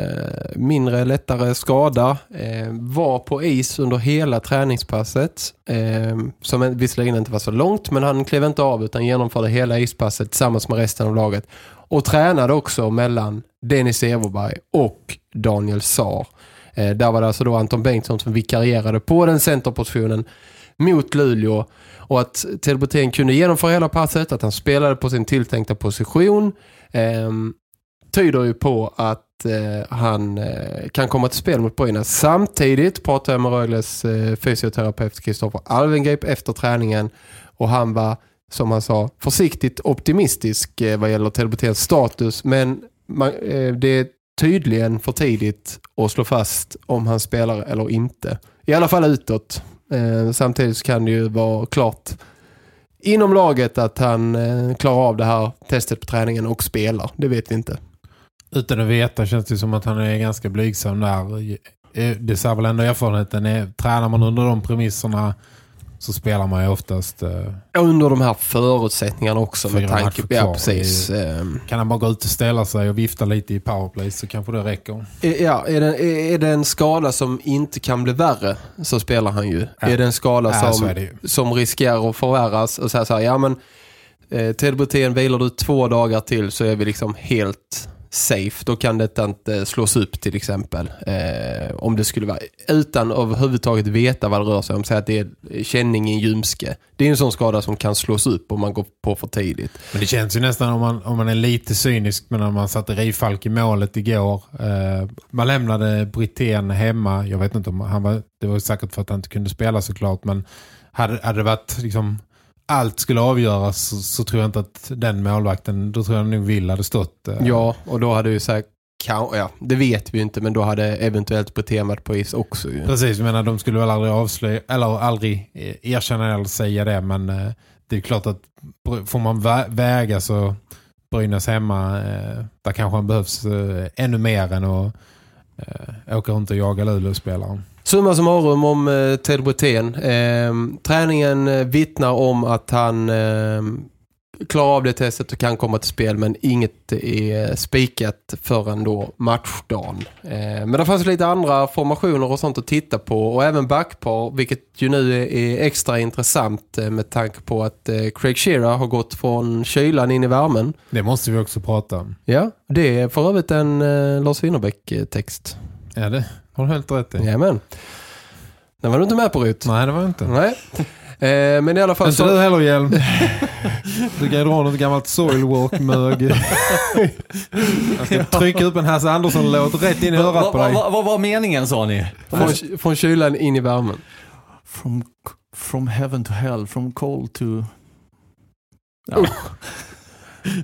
mindre lättare skada. Eh, var på is under hela träningspasset, eh, som en- visserligen inte var så långt, men han klev inte av utan genomförde hela ispasset tillsammans med resten av laget. Och tränade också mellan Dennis Everberg och Daniel Saar. Eh, där var det alltså då Anton Bengtsson som vikarierade på den centerpositionen mot Luleå. Och att Telbotén kunde genomföra hela passet, att han spelade på sin tilltänkta position eh, tyder ju på att eh, han eh, kan komma till spel mot Brynäs. Samtidigt pratade jag med Rögles eh, fysioterapeut Kristoffer Alvengrip efter träningen och han var, som han sa, försiktigt optimistisk eh, vad gäller Ted status men man, eh, det är tydligen för tidigt att slå fast om han spelar eller inte. I alla fall utåt. Eh, samtidigt kan det ju vara klart inom laget att han klarar av det här testet på träningen och spelar. Det vet vi inte. Utan att veta känns det som att han är ganska blygsam där. Det säger väl ändå erfarenheten. Är, tränar man under de premisserna så spelar man ju oftast... eh, Under de här förutsättningarna också med tanke matcher Ja, precis. Ehm, Kan han bara gå ut och ställa sig och vifta lite i powerplay så kanske det räcker. är- Ja, är det, är det en skada som inte kan bli värre så spelar han ju. Ja. Är det en skada Ja, som, som riskerar att förvärras och säga så här, ja men eh, Ted Brithén vilar du två dagar till så är vi liksom helt safe. Då kan detta inte slås upp till exempel. Eh, om det skulle vara utan överhuvudtaget veta vad det rör sig om. Säg att det är känning i en ljumske. Det är en sån skada som kan slås upp om man går på för tidigt. Men det känns ju nästan om man, om man är lite cynisk men när man satte Rifalk i målet igår. Eh, man lämnade Britten hemma. Jag vet inte om han var, det var säkert för att han inte kunde spela såklart. Men hade, hade det varit liksom allt skulle avgöras så, så tror jag inte att den målvakten, då tror jag nog Will hade stått. eh, Ja, och då hade ju sagt ja, det vet vi ju inte men då hade eventuellt Brithén varit på is också ju. Precis, jag menar de skulle väl aldrig avslöja eller aldrig eh, erkänna eller säga det men eh, det är klart att får man vä- väga så Brynäs hemma eh, där kanske han behövs eh, ännu mer än att åka runt och jaga Luleå-spelare. Summa summarum om eh, Ted Brithén. Eh, träningen vittnar om att han eh, klarar av det testet och kan komma till spel men inget är spikat förrän då matchdagen. Eh, men det fanns lite andra formationer och sånt att titta på och även backpar vilket ju nu är, är extra intressant eh, med tanke på att eh, Craig Shearer har gått från kylan in i värmen. Det måste vi också prata om. Ja, det är för övrigt en eh, Lars Winnerbäck-text. Ja, det har du helt rätt i. Jajamän. Den var du inte med på Rut. Nej, det var inte. Nej. Eh, men i alla fall Inte så... du heller hjälm. Du kan ju dra något gammalt soilwork-mög. Jag ska trycka upp en Hasse Andersson-låt rätt in i örat Vad på dig. va, vad var meningen sa ni? Från, från kylan in i värmen. From, from heaven to hell, from cold to... Ja.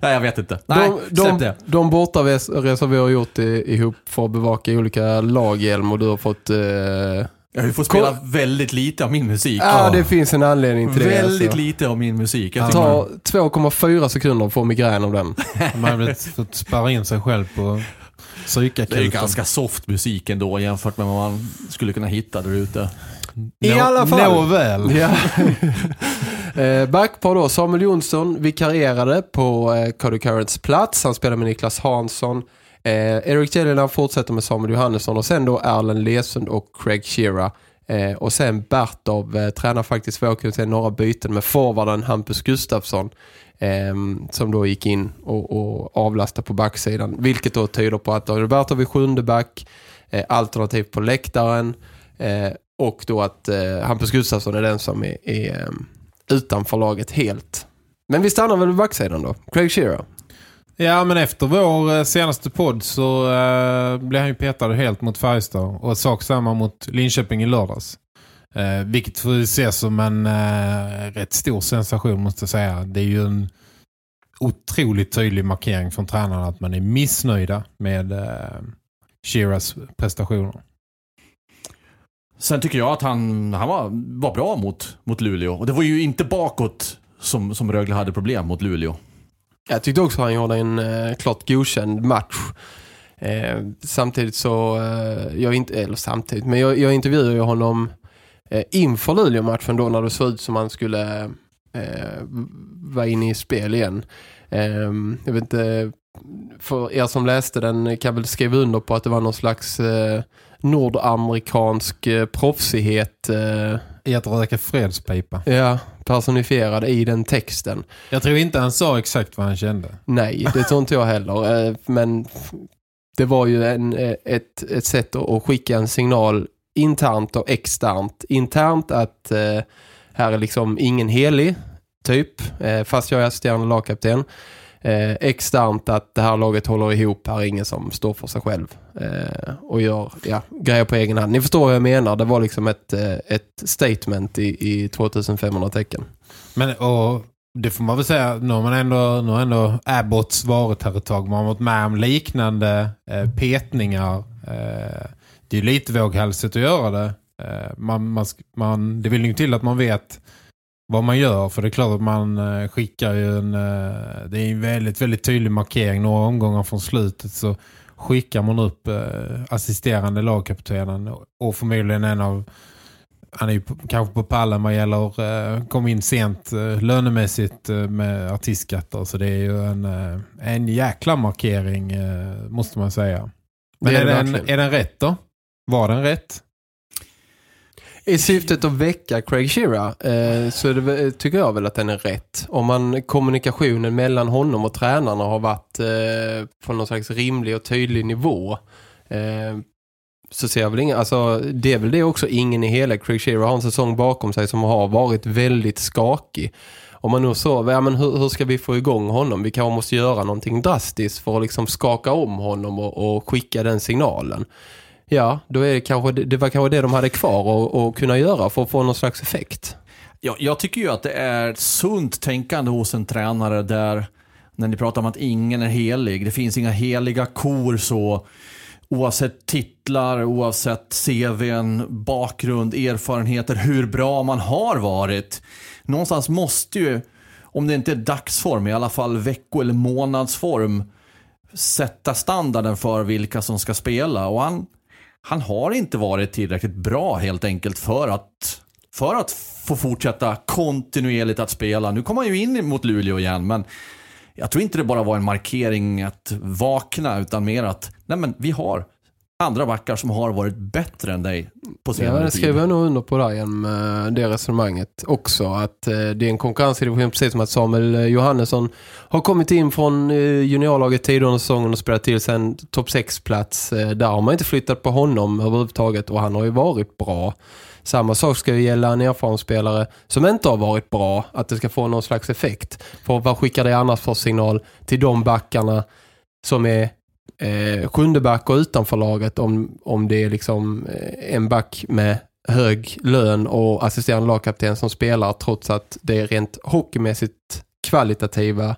Nej, jag vet inte. Nej, de, släpp de, det. de bortaresor vi har gjort i, ihop för att bevaka olika laghjälm och du har fått... Eh, Jag har ju fått spela väldigt lite av min musik. Ja, det finns en anledning till det. Väldigt alltså. lite av min musik. Jag tar 2,4 sekunder att få migrän av den. Man har fått spärra in sig själv på Det är ju psykakuten. ganska soft musik ändå jämfört med vad man skulle kunna hitta där ute. I Nå- alla fall. Nåväl. Ja. eh, backpar då. Samuel Jonsson vikarierade på eh, Cody Currents plats. Han spelar med Niklas Hansson. Eh, Eric Jelena fortsätter med Samuel Johannesson och sen då Erlen Lesund och Craig Shearer. Eh, och sen Bertov eh, tränar faktiskt för att se några byten med forwarden Hampus Gustafsson. Eh, som då gick in och, och avlastade på backsidan. Vilket då tyder på att Bertov är sjunde back. Eh, alternativt på läktaren. Och då att eh, Hampus Gustafsson är den som är, är eh, utanför laget helt. Men vi stannar väl vid backsidan då. Craig Shearer. Ja, men efter vår eh, senaste podd så eh, blev han ju petad helt mot Färjestad. Och sak samma mot Linköping i lördags. Eh, vilket får vi se som en eh, rätt stor sensation måste jag säga. Det är ju en otroligt tydlig markering från tränarna att man är missnöjda med eh, Shearers prestationer. Sen tycker jag att han, han var, var bra mot, mot Luleå. Och det var ju inte bakåt som, som Rögle hade problem mot Luleå. Jag tyckte också han gjorde en eh, klart godkänd match. Eh, samtidigt så, eh, jag inte, eller samtidigt, men jag, jag intervjuade ju honom eh, inför Luleå-matchen då när det såg ut som han skulle eh, vara inne i spel igen. Eh, jag vet inte, för er som läste den kan väl skriva under på att det var någon slags eh, nordamerikansk eh, proffsighet eh, I att röka fredspipa. ja, personifierad i den texten. Jag tror inte han sa exakt vad han kände. Nej, det tror inte jag heller. Eh, Men det var ju en, eh, ett, ett sätt att skicka en signal internt och externt. Internt att eh, här är liksom ingen helig typ, fast jag är assisterande lagkapten. Eh, externt att det här laget håller ihop, här är ingen som står för sig själv eh, och gör ja, grejer på egen hand. Ni förstår vad jag menar, det var liksom ett, eh, ett statement i, i 2500 tecken. Men och det får man väl säga, nu har man ändå, nu har ändå Abbots varit här ett tag. Man har varit med om liknande eh, petningar. Eh, det är lite våghalsigt att göra det. Eh, man, man, man, det vill ju till att man vet vad man gör. För det är klart att man eh, skickar ju en... Eh, det är en väldigt, väldigt tydlig markering. Några omgångar från slutet så skickar man upp eh, assisterande lagkaptenen och förmodligen en av han är ju kanske på pallen vad gäller kom in sent lönemässigt med artistskatter så det är ju en, en jäkla markering måste man säga. Men Det är, är den, är den rätt då? Var den rätt? I syftet att väcka Craig Shearer eh, så det, tycker jag väl att den är rätt. Om man kommunikationen mellan honom och tränarna har varit eh, på någon slags rimlig och tydlig nivå eh, så ser jag väl ingen, alltså det är väl det också ingen i hela Craig Shearer har en säsong bakom sig som har varit väldigt skakig. Om man nu så, ja men hur, hur ska vi få igång honom? Vi kanske måste göra någonting drastiskt för att liksom skaka om honom och, och skicka den signalen. Ja, då är det kanske, det var kanske det de hade kvar att, kunna göra för att få någon slags effekt. Ja, jag tycker ju att det är sunt tänkande hos en tränare där, när ni pratar om att ingen är helig, det finns inga heliga kor så, oavsett titlar, oavsett CVn, bakgrund, erfarenheter, hur bra man har varit. Någonstans måste ju, om det inte är dagsform, i alla fall vecko eller månadsform, sätta standarden för vilka som ska spela. Och han, han har inte varit tillräckligt bra helt enkelt för att, för att få fortsätta kontinuerligt att spela. Nu kommer han ju in mot Luleå igen, men jag tror inte det bara var en markering att vakna, utan mer att nej men, vi har andra backar som har varit bättre än dig på Ja, senare det tid. skriver jag nog under på igen med det resonemanget också. Att eh, det är en konkurrenssituation precis som att Samuel eh, Johannesson har kommit in från eh, juniorlaget tidigare under säsongen och spelat till sen topp 6-plats. Eh, där har man inte flyttat på honom överhuvudtaget och han har ju varit bra. Samma sak ska ju gälla en erfaren spelare som inte har varit bra, att det ska få någon slags effekt. För vad skickar det annars för signal till de backarna som är eh, sjunde back och utanför laget om, om det är liksom eh, en back med hög lön och assisterande lagkapten som spelar trots att det är rent hockeymässigt kvalitativa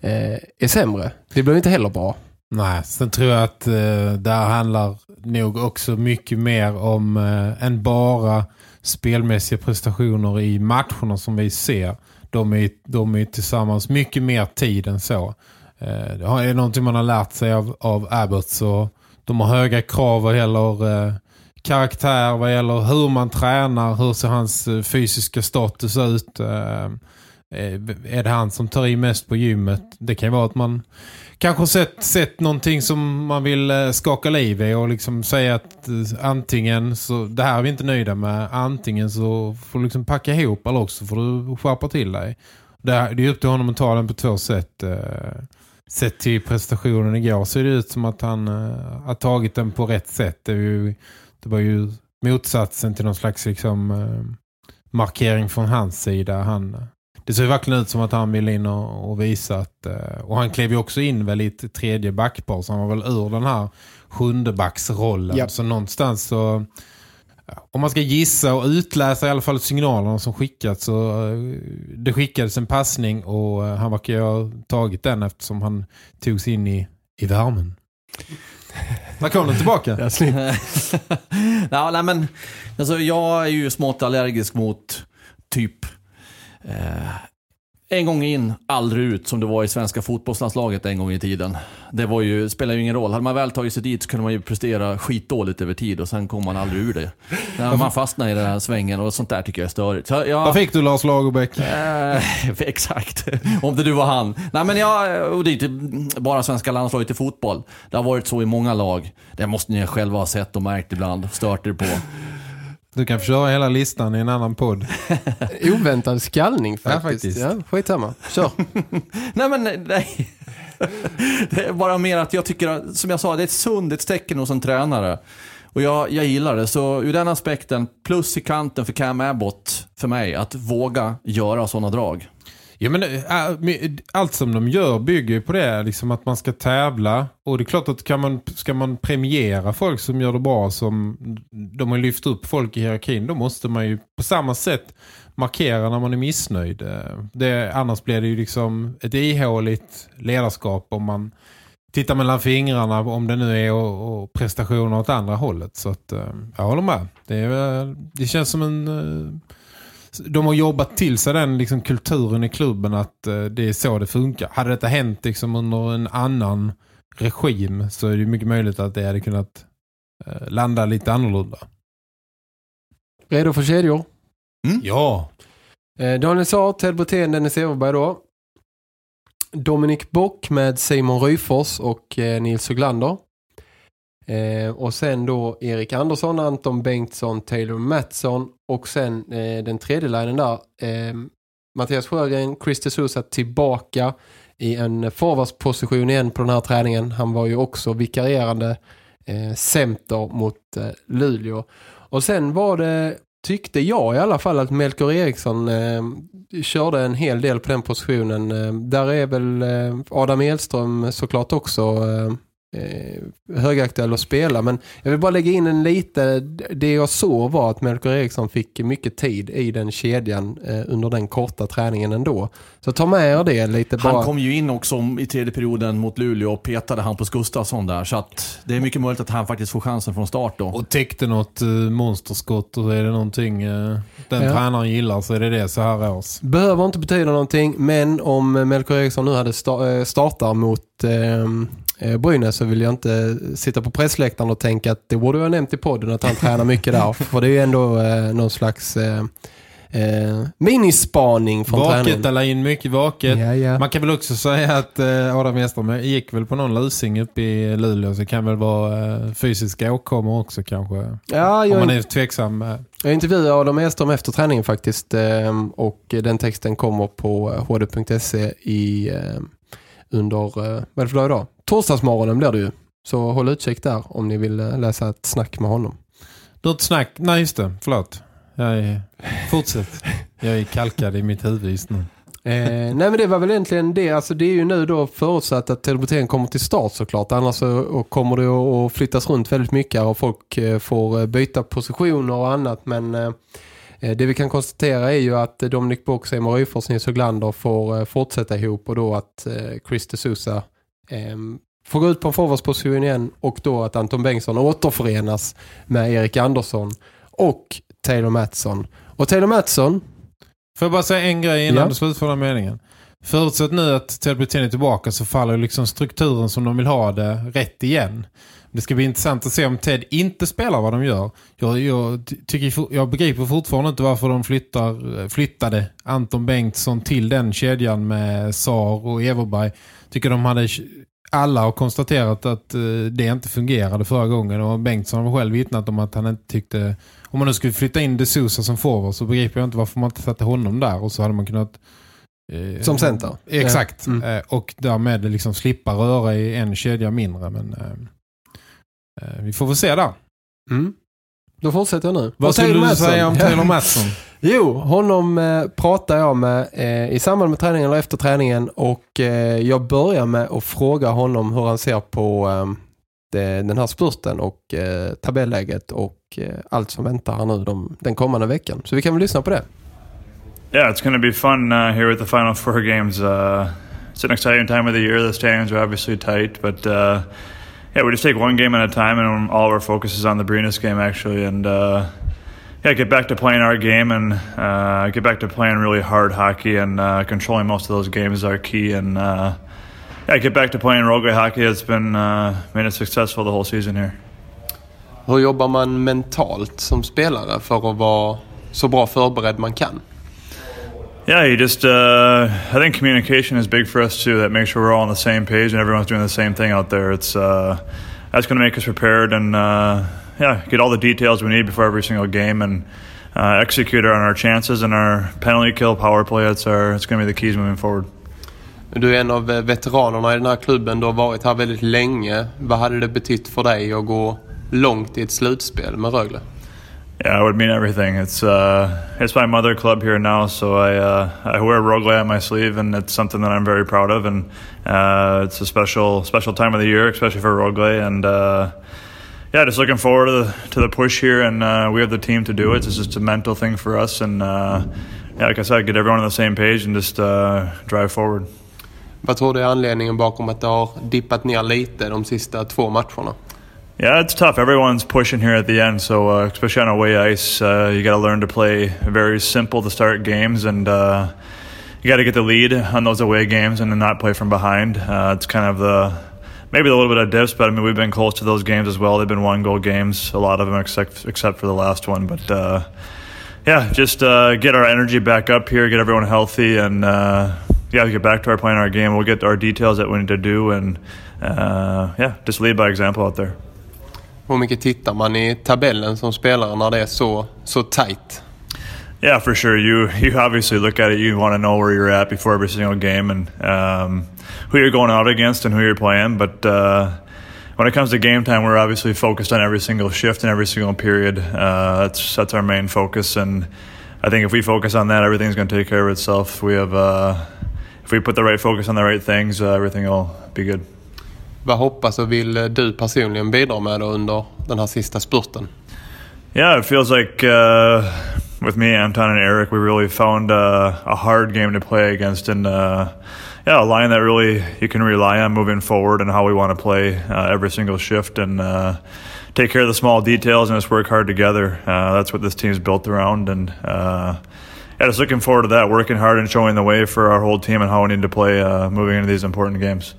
eh, är sämre. Det blir inte heller bra. Nej, sen tror jag att eh, där handlar nog också mycket mer om eh, än bara spelmässiga prestationer i matcherna som vi ser. De är, de är tillsammans mycket mer tid än så. Eh, det är någonting man har lärt sig av, av Abbott så de har höga krav vad gäller eh, karaktär, vad gäller hur man tränar, hur ser hans eh, fysiska status ut. Eh, eh är det han som tar i mest på gymmet? Det kan ju vara att man kanske sett, sett någonting som man vill skaka liv i och liksom säga att antingen så, det här är vi inte nöjda med, antingen så får du liksom packa ihop eller också får du skärpa till dig. Det, är- det är upp till honom att ta den på två sätt. Eh, sett till prestationen igår så är det ut som att han eh, har tagit den på rätt sätt. Det, är ju, det var ju motsatsen till någon slags liksom, eh, markering från hans sida. Han, det ser verkligen ut som att han vill in och, och visa att... eh, Och han klev ju också in väl i ett tredje backpar så han var väl ur den här sjunde backsrollen. Ja. Så någonstans så... Om man ska gissa och utläsa i alla fall signalerna som skickats så eh, det skickades en passning och eh, han verkar ju ha tagit den eftersom han tog sig in i, i värmen. När kom den tillbaka? ja, nej, men, alltså, jag är ju smått allergisk mot typ eh, en gång in, aldrig ut som det var i svenska fotbollslandslaget en gång i tiden. Det var ju, spelar ju ingen roll. Hade man väl tagit sig dit så kunde man ju prestera skitdåligt över tid och sen kom man aldrig ur det. När man fastnar i den här svängen och sånt där tycker jag är störigt. Så jag, Vad fick du Lars Lagerbäck? Eh, exakt. Om det du var han. Nej men jag, och det är inte bara svenska landslaget i fotboll. Det har varit så i många lag. Det måste ni själva ha sett och märkt ibland. Stört er på. Du kan köra hela listan i en annan podd. Oväntad skallning faktiskt. faktiskt. Ja, skitsamma. Kör. Nej men nej. Det är bara mer att jag tycker, att, som jag sa, det är ett sundhetstecken hos en tränare. Och jag, jag gillar det. Så ur den aspekten, plus i kanten för Cam Abbott, för mig, att våga göra sådana drag. Ja, men, eh, äh, allt som de gör bygger ju på det. Liksom att man ska tävla. Och det är klart att kan man, ska man premiera folk som gör det bra, som de har lyft upp folk i hierarkin, då måste man ju på samma sätt markera när man är missnöjd. Eh, det, annars blir det ju liksom ett ihåligt ledarskap om man tittar mellan fingrarna om det nu är och, och prestationer åt andra hållet. Så att, eh, jag håller med. Det, är, det känns som en de har jobbat till sig den liksom, kulturen i klubben att eh, det är så det funkar. Hade detta hänt liksom, under en annan regim så är det mycket möjligt att det hade kunnat eh, landa lite annorlunda. Redo för kedjor? Ja, Eh, Daniel Saar, Ted Brotén, Dennis Everberg då. Dominik Bock med Simon Ryfors och eh, Nils Oglander. Eh, och sen då Erik Andersson, Anton Bengtsson, Taylor Mattsson och sen eh, den tredje linjen där. Eh, Mattias Sjögren, Chris Sousa tillbaka i en forwardsposition igen på den här träningen. Han var ju också vikarierande eh, center mot eh, Luleå. Och sen var det, tyckte jag i alla fall, att Melker Eriksson eh, körde en hel del på den positionen. Eh, där är väl eh, Adam Elström såklart också eh, eh, eh, högaktuell att spela. Men jag vill bara lägga in en lite, det jag såg var att Melker Eriksson fick mycket tid i den kedjan eh, under den korta träningen ändå. Så ta med er det lite bara. Han kom ju in också i tredje perioden mot Luleå och petade Hampus Gustafsson där. Så att det är mycket möjligt att han faktiskt får chansen från start då. och täckte något uh, monsterskott och så är det någonting den Ja. tränaren gillar så är det det så här års. Behöver inte betyda någonting, men om Melker Eriksson nu hade sta- eh, startar mot eh, eh, Brynäs så vill jag inte sitta på pressläktaren och tänka att det borde jag ha nämnt i podden att han tränar mycket där. För det är ju ändå eh, någon slags eh, eh, minispaning från Vaket, träningen. alla in mycket vaket. Ja, ja. Man kan väl också säga att eh, Adam Westerholm gick väl på någon lusing uppe i Luleå så det kan väl vara eh, fysiska åkommor också kanske. Ja, Om jag, man är tveksam. eh. jag intervjuade Adam Edström efter träningen faktiskt eh, och den texten kommer på hd.se i, eh, under, eh, vad är det för dag idag? Torsdagsmorgonen blir det ju. Så håll utkik där om ni vill eh, läsa ett snack med honom. Du har ett snack, nej just det, förlåt. Jag är... Fortsätt. Jag är kalkad i mitt huvud just nu. Eh, nej men det var väl egentligen det. Alltså det är ju nu då förutsatt att teleporteringen kommer till start såklart. Annars så kommer det att flyttas runt väldigt mycket och folk eh, får byta positioner och annat. Men det vi kan konstatera är ju att Dominic Box, Emma Ryfors, Nils Höglander får eh, fortsätta ihop och då att eh, Chris de Sousa eh, får gå ut på en forwardsposition igen och då att Anton Bengtsson återförenas med Erik Andersson och Taylor Mattsson. Och Taylor Mattsson Får jag bara säga en grej innan Ja. du slutför den meningen. Förutsatt nu att Ted Brithén är tillbaka så faller liksom strukturen som de vill ha det rätt igen. Det ska bli intressant att se om Ted inte spelar vad de gör. Jag, jag, ty- tycker, jag begriper fortfarande inte varför de flyttar, flyttade Anton Bengtsson till den kedjan med Sar och Everberg. Tycker de hade alla har konstaterat att eh, det inte fungerade förra gången och Bengtsson har själv vittnat om att han inte tyckte om man nu skulle flytta in De Sousa som forward så begriper jag inte varför man inte satte honom där och så hade man kunnat eh, Som center. Exakt. Mm. Eh, och därmed liksom slippa röra i en kedja mindre men eh, vi får väl se där. Mm. Då fortsätter jag nu. Vad skulle du säga om Taylor Mattsson? Jo, honom eh, pratar jag med eh, i samband med träningen eller efter träningen och eh, jag börjar med att fråga honom hur han ser på eh, det, den här spurten och eh, tabelläget och eh, allt som väntar här nu de, den kommande veckan. Så vi kan väl lyssna på det. Yeah, it's going to be fun uh, here with the final four games. Uh, it's an exciting time of the year. The standings are obviously tight, but uh, yeah, we just take one game at a time, and all of our focus is on the Breenis game actually, and uh, yeah, get back to playing our game and uh, get back to playing really hard hockey and uh, controlling most of those games is our key, and uh, yeah, get back to playing roguelike hockey. It's been uh, made us successful the whole season here. Hur jobbar man mentalt som spelare för att vara så bra förberedd man? Yeah, you just, uh, I think communication is big for us too. That makes sure we're all on the same page and everyone's doing the same thing out there. It's, uh, that's going to make us prepared and, uh, yeah, get all the details we need before every single game and uh, execute on our chances and our penalty kill, power play. It's, our, it's going to be the keys moving forward. Du är en av eh, veteranerna i den här klubben. Du har varit här väldigt länge. Vad hade det betytt för dig att gå långt i ett slutspel med Rögle? Yeah, it would mean everything. It's uh, it's my mother club here now, so I uh, I wear Rogli on my sleeve, and it's something that I'm very proud of. And uh, it's a special special time of the year, especially for Rogli. And uh, yeah, just looking forward to the to the push here, and uh, we have the team to do it. It's just a mental thing for us, and uh, yeah, like I said, get everyone on the same page and just drive forward. Vad tror du är anledningen bakom att det har dippat ner lite de sista två matcherna? Yeah, it's tough. Everyone's pushing here at the end, so uh, especially on away ice, uh, you got to learn to play very simple to start games, and uh, you got to get the lead on those away games and then not play from behind. Uh, it's kind of the maybe a little bit of dips, but I mean we've been close to those games as well. They've been one goal games, a lot of them except except for the last one. But uh, yeah, just uh, get our energy back up here, get everyone healthy, and yeah, get back to our playing our game. We'll get our details that we need to do, and yeah, just lead by example out there. Hur mycket tittar man i tabellen som spelare när det är så, så tight? Yeah, for sure. You you obviously look at it. You want to know where you're at before every single game and um, who you're going out against and who you're playing. But uh, when it comes to game time, we're obviously focused on every single shift and every single period. Uh, that's that's our main focus, and I think if we focus on that, everything's going to take care of itself. We have uh, if we put the right focus on the right things, uh, everything will be good. Vad hoppas och vill du personligen bidra med då under den här sista spurten? Yeah, it feels like uh, with me, Anton, and Eric, we really found uh, a hard game to play against, and uh, yeah, a line that really you can rely on moving forward and how we want to play uh, every single shift and uh, take care of the small details and just work hard together. Uh, that's what this team's built around, and uh, yeah, just looking forward to that, working hard and showing the way for our whole team and how we need to play uh, moving into these important games.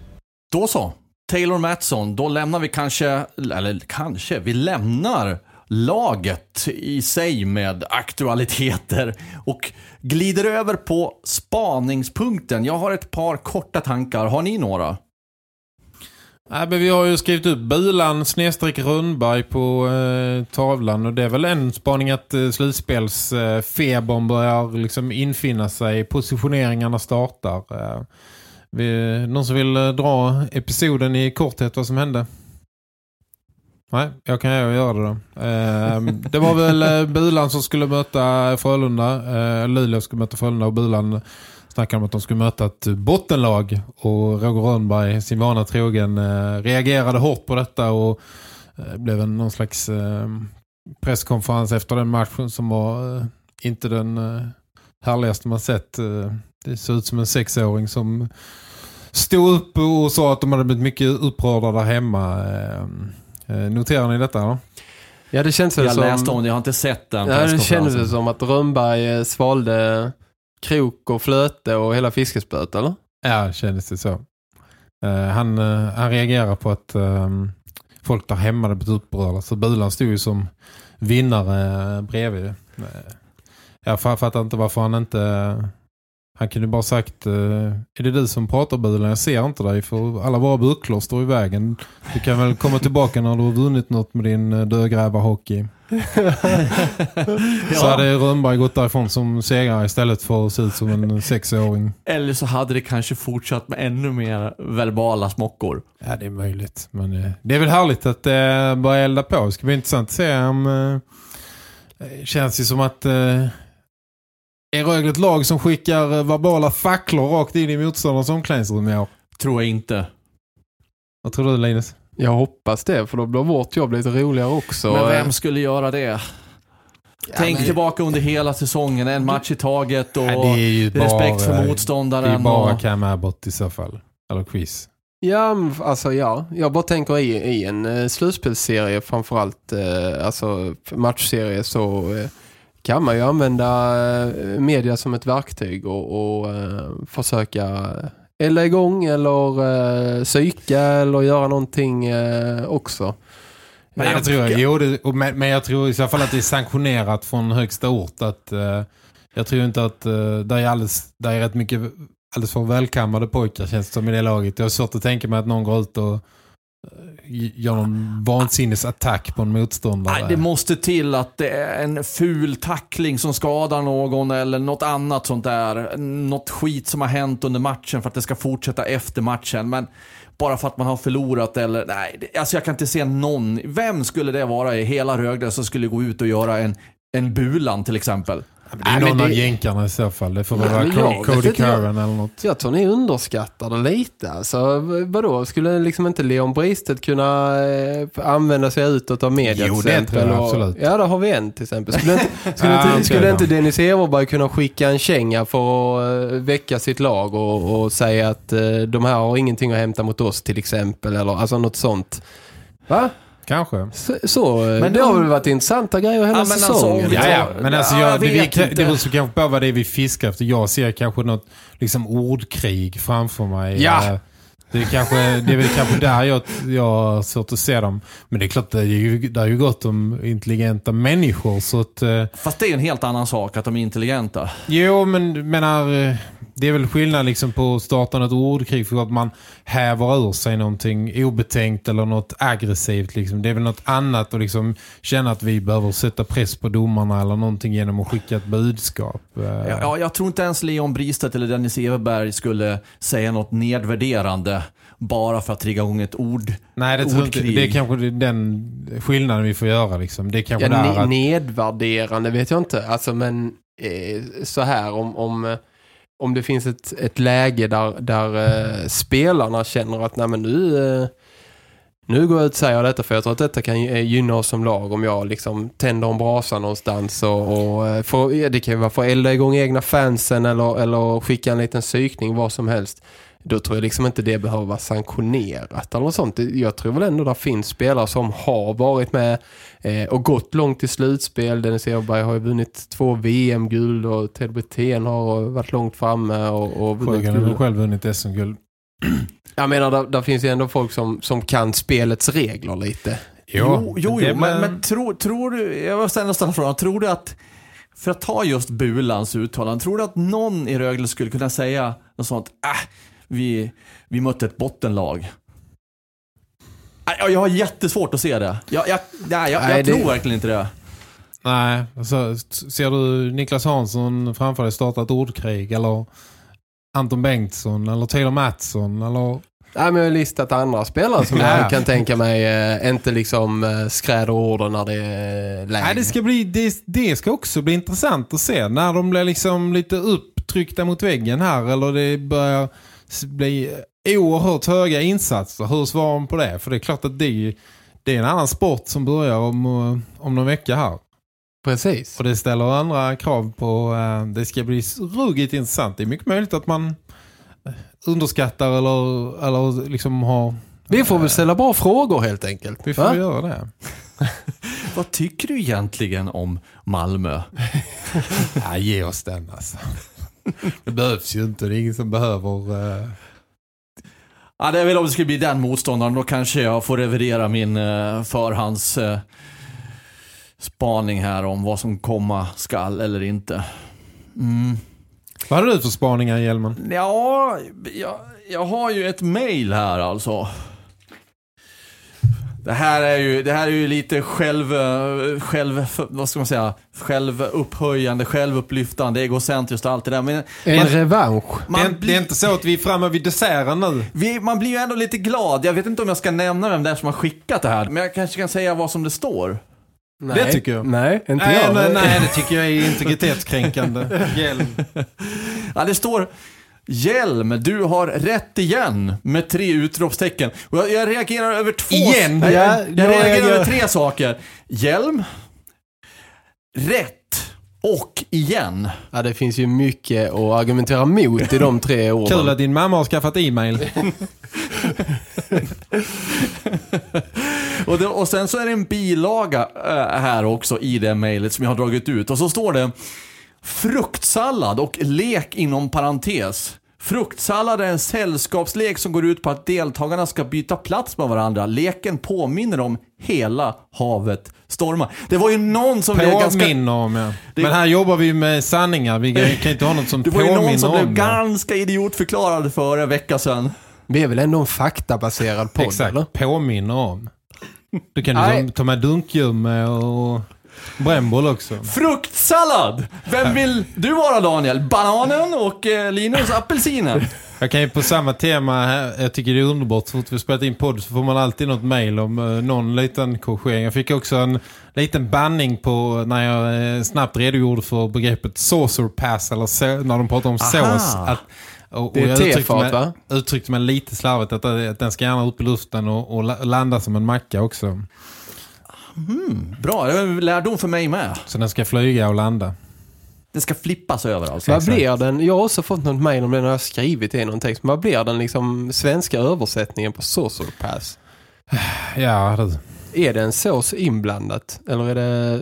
Då så. Taylor Matson, då lämnar vi kanske, eller kanske, vi lämnar laget i sig med aktualiteter och glider över på spaningspunkten. Jag har ett par korta tankar. Har ni några? Nej, men vi har ju skrivit upp Bulan snedstreck Rundberg på eh, tavlan och det är väl en spaning att eh, slutspelsfebern börjar liksom infinna sig. Positioneringarna startar. Eh, vi, någon som vill eh, dra episoden i korthet vad som hände? Nej, jag kan ju göra det då. Eh, det var väl eh, Bulan som skulle möta Frölunda. Eh, Luleå skulle möta Frölunda och Bulan snackade om att de skulle möta ett bottenlag. Och Roger Rönnberg, sin vana trogen, eh, reagerade hårt på detta och eh, blev en någon slags eh, presskonferens efter den matchen som var eh, inte den eh, härligaste man sett. Eh, det såg ut som en sexåring som stod upp och sa att de hade blivit mycket upprörda där hemma. Eh, eh, noterar ni detta då? Ja, det känns väl Jag som... läste om det, jag har inte sett den Ja, det kändes väl som att Rönnberg eh, svalde krok och flöte och hela fiskespöt, eller? Ja, det kändes det så. Han, han reagerar på att ehm, folk där hemma hade blivit upprörda. Så Bulan stod ju som vinnare bredvid. Jag fa- fattar inte varför han inte... han kunde bara sagt, eh, är det du som pratar Bulan? Jag ser inte dig för alla våra bucklor står i vägen. Du kan väl komma tillbaka när du har vunnit något med din eh, dödgrävarhockey. Så hade Rönnberg gått därifrån som segrare istället för att se ut som en sexåring. Eller så hade det kanske fortsatt med ännu mer verbala smockor. Ja, det är möjligt. Men eh, det är väl härligt att det börjar elda på. Det ska bli intressant att se om... Det känns ju som att... Är Rögle ett lag som skickar eh, verbala facklor rakt in i motståndarens omklädningsrum i år? Tror jag inte. Vad tror du Linus? Jag hoppas det, för då blir vårt jobb lite roligare också. Men vem skulle göra det? Tänk men- tillbaka under hela säsongen, en match i taget och Ja, det är ju respekt för bara- Det är motståndaren. bara och... Cam Abbott i så fall. Eller Chris. Ja, alltså ja. Jag bara tänker i, i en eh, slutspelsserie framförallt, eh, alltså matchserie så eh, kan man ju använda eh, media som ett verktyg och, och eh, försöka elda igång eller eh, psyka eller göra någonting eh, också. Men jag, tror, jo, det, och men, men jag tror i så fall att det är sanktionerat från högsta ort. Att, eh, jag tror inte att det är alldeles, det är rätt mycket alldeles för välkammade pojkar känns det som i det laget. Jag har svårt att tänka mig att någon går ut och eh, gör någon vansinnesattack på en motståndare. Nej, det måste till att det är en ful tackling som skadar någon eller något annat sånt där. Något skit som har hänt under matchen för att det ska fortsätta efter matchen. Men bara för att man har förlorat eller nej, alltså jag kan inte se någon. Vem skulle det vara i hela Rögle som skulle gå ut och göra en, en bulan till exempel? Det är Nej, någon av det- jänkarna i så fall. Det får Nej, vara jag Cody Curran eller något. Jag tror ni underskattar det lite. Alltså, vadå? Skulle liksom inte Leon Bristet kunna eh, använda sig utåt av media Jo, till det exempel? tror jag absolut. Ja, det har vi en till exempel. Skulle inte, skulle Ja, inte, okej skulle inte Dennis Everberg kunna skicka en känga för att eh, väcka sitt lag och, och säga att eh, de här har ingenting att hämta mot oss till exempel? Eller alltså något sånt. Va? Kanske. Så, så Men det har väl varit intressanta grejer hela Ja, alltså, säsongen. vi Ja. Men alltså, Ja, jag, jag det, vi, det beror kanske på vad det är vi fiskar efter. Jag ser kanske något liksom ordkrig framför mig. Ja. Eh, Det är, kanske, det är väl kanske där jag, jag har svårt att se dem. Men det är klart, det är ju, det är ju gott om intelligenta människor. Så att, eh, Fast det är en helt annan sak att de är intelligenta. jo, men menar, eh, det är väl skillnad liksom på att starta ett ordkrig för att man häver ur sig någonting obetänkt eller något aggressivt. Liksom. Det är väl något annat att liksom känna att vi behöver sätta press på domarna eller någonting genom att skicka ett budskap. Ja, ja, jag tror inte ens Leon Bristet eller Dennis Everberg skulle säga något nedvärderande bara för att trigga igång ett ord. Nej, det, tror jag inte, ordkrig. det är kanske den skillnaden vi får göra. Liksom. Det är kanske Ja, där ne- att... nedvärderande vet jag inte. Alltså, men eh, så här om, om, eh, om det finns ett, ett läge där, där eh, spelarna känner att nej, men nu, eh, nu går jag ut och säger detta för jag tror att detta kan eh, gynna oss som lag om jag liksom tänder en brasa någonstans och, och eh, för, det kan ju vara för att elda igång egna fansen eller, eller skicka en liten psykning, vad som helst. Då tror jag liksom inte det behöver vara sanktionerat eller något sånt. Det- Jag tror väl ändå där finns spelare som har varit med eh, och gått långt i slutspel. Dennis Everberg har ju vunnit två VM-guld och Ted Brithén har varit långt framme och, och vunnit Sjögren har själv vunnit SM-guld. Jag menar, där, där finns ju ändå folk som, som kan spelets regler lite. Jo, jo, det jo men, väl- men tror, tror du, jag var ställa ställa frågan, tror du att, för att ta just Bulans uttalande, tror du att någon i Rögle skulle kunna säga något sånt, äh, vi, vi mötte ett bottenlag? Nej, Jag har jättesvårt att se det. Jag, jag, nej, jag, Nej, jag det- tror verkligen inte det. Nej, alltså, ser du Niklas Hansson framför dig starta ett ordkrig eller Anton Bengtsson eller Taylor Mattsson eller Nej, men jag har listat andra spelare som Ja. jag kan tänka mig eh, inte liksom eh, skräder orden när det är läge. Nej, det, ska bli, det, det ska också bli intressant att se när de blir liksom lite upptryckta mot väggen här eller det börjar bli oerhört höga insatser. Hur svarar de på det? För det är klart att det, det är en annan sport som börjar om, eh, om någon vecka här. Precis. Och det ställer andra krav på, eh, det ska bli ruggigt intressant. Det är mycket möjligt att man eh, underskattar eller, eller liksom har... Vi får väl ställa bra frågor helt enkelt. Vi får Va? göra det. Vad tycker du egentligen om Malmö? Ja, ge oss den alltså. Det behövs ju inte. Det är ingen som behöver... eh, Ja, det är väl om det skulle bli den motståndaren. Då kanske jag får revidera min uh, förhands eh, spaning här om vad som komma skall eller inte. Mm. Vad hade du för spaningar, Hjelmen? Ja, jag, jag har ju ett mail här alltså. Det här är ju, det här är ju lite själv, själv, vad ska man säga, självupphöjande, självupplyftande, egocentriskt och allt det där. Men En man, revansch. Det är, man, det är inte så att vi är framme vid desserten nu. vi, man blir ju ändå lite glad. Jag vet inte om jag ska nämna vem det är som har skickat det här, men jag kanske kan säga vad som det står. Nej. Det tycker jag. Nej, inte Nej, jag. nej, nej, det tycker jag är integritetskränkande. Ja, det står Hjelm, du har rätt igen med tre utropstecken. Och jag, jag reagerar över två... Igen? Nej, Ja, jag, jag jag reagerar reagerar- över tre saker. Hjälm, rätt och igen. Ja, det finns ju mycket att argumentera mot i de tre orden. Kul att din mamma har skaffat e-mail. Och, det, och sen så är det en bilaga äh, här också i det mejlet som jag har dragit ut. Och så står det fruktsallad och lek inom parentes. Fruktsallad är en sällskapslek som går ut på att deltagarna ska byta plats med varandra. Leken påminner om hela havet stormar. Det var ju någon som blev ganska... Påminner om, ja. Det- Men här jobbar vi med sanningar. Vi kan inte ha något som Det var ju någon påminner som om blev ganska idiotförklarad för en vecka sedan. Vi är väl ändå en faktabaserad podd, Exakt, eller? påminner om. Du kan Nej. liksom ta med dunkjumme och brännboll också. Fruktsallad! Vem vill du vara Daniel? Bananen och eh, Linus apelsinen. Jag kan ju på samma tema, här, jag tycker det är underbart, så fort vi spelat in podd så får man alltid något mail om eh, någon liten korrigering. Jag fick också en liten banning på när jag eh, snabbt redogjorde för begreppet saucer pass, eller så, när de pratar om Aha. sås. Att, och, Det är och jag uttryckte tefat, mig, va? uttryckte mig lite slarvigt att, att den ska gärna upp i luften och, och la- landa som en macka också. Bra, det är en lärdom för mig med. Så den ska flyga och landa. Det ska flippas över alltså. Vad blir den? Jag har också fått något mejl om det när jag har skrivit i någon text. Men vad blir den liksom svenska översättningen på saucer pass? Ja, det, Är det en sås inblandat? Eller är det...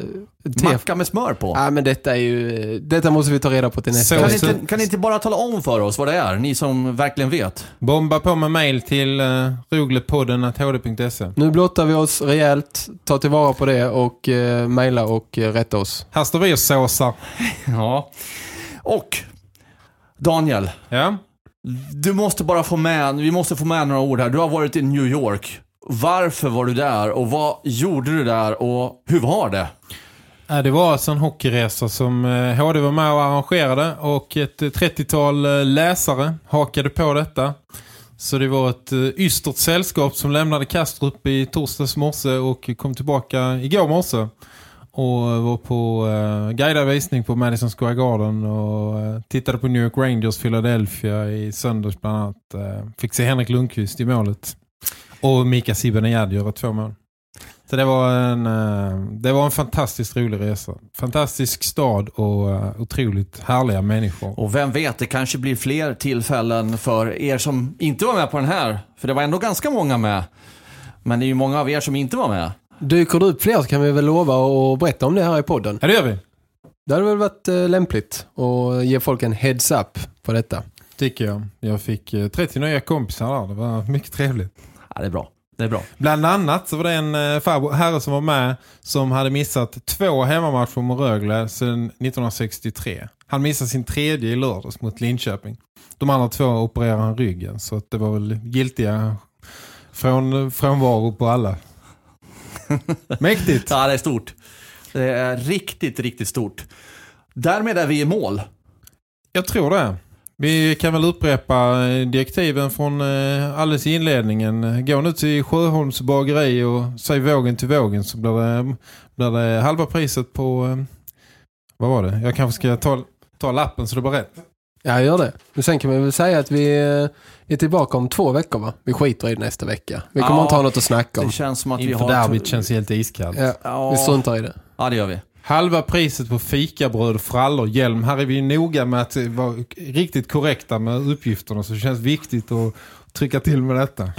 Te- Macka med smör på. Ja, men detta är ju... Detta måste vi ta reda på till nästa Kan gång. ni, inte, kan ni inte bara tala om för oss vad det är? Ni som verkligen vet. bomba på med mail till uh, roglepodden.hd.se. Nu blottar vi oss rejält. Ta tillvara på det och uh, mejla och uh, rätta oss. Här står vi och såsar. Ja. Och Daniel, Ja. du måste bara få med, vi måste få med några ord här. Du har varit i New York. Varför var du där och vad gjorde du där och hur var det? Det var alltså en hockeyresa som eh, HD var med och arrangerade och ett 30-tal eh, läsare hakade på detta. Så det var ett eh, ystert sällskap som lämnade Kastrup i torsdags morse och kom tillbaka igår morse. Och var på eh, guidad visning på Madison Square Garden och eh, tittade på New York Rangers Philadelphia i söndags bland annat. Eh, fick se Henrik Lundqvist i målet. Och Mika Zibanejad göra två mål. Så det var en eh, det var en fantastiskt rolig resa. Fantastisk stad och eh, otroligt härliga människor. Och vem vet, det kanske blir fler tillfällen för er som inte var med på den här. För det var ändå ganska många med. Men det är ju många av er som inte var med. Dyker det upp fler så kan vi väl lova att berätta om det här i podden. Ja, det gör vi. Det hade väl varit eh, lämpligt att ge folk en heads up på detta. Tycker jag. Jag fick eh, 30 nya kompisar där. Det var mycket trevligt. Ja, det är bra. Det är bra. Bland annat så var det en eh, herre som var med som hade missat två hemmamatcher med Rögle sedan 1963. Han missade sin tredje i lördags mot Linköping. De andra två opererade han ryggen så det var väl giltiga från, frånvaro på alla. Mäktigt. Ja, det är stort. Det är riktigt, riktigt stort. Därmed är vi i mål. Jag tror det. Vi kan väl upprepa eh, direktiven från eh, alldeles i inledningen. Gå nu till Sjöholms bageri och säg vågen till vågen så blir det, blir det halva priset på... eh, Vad var det? Jag kanske ska ta, ta lappen så det blir rätt. Ja, gör det. Men sen kan vi väl säga att vi är tillbaka om två veckor va? Vi skiter i det nästa vecka. Vi kommer Ja, inte ha något att snacka om. Det känns som att vi Inför har... derbyt känns helt iskallt. Ja, Ja. vi struntar i det. Ja, det gör vi. Halva priset på fikabröd, frallor, hjälm. Här är vi noga med att vara riktigt korrekta med uppgifterna så det känns viktigt att trycka till med detta.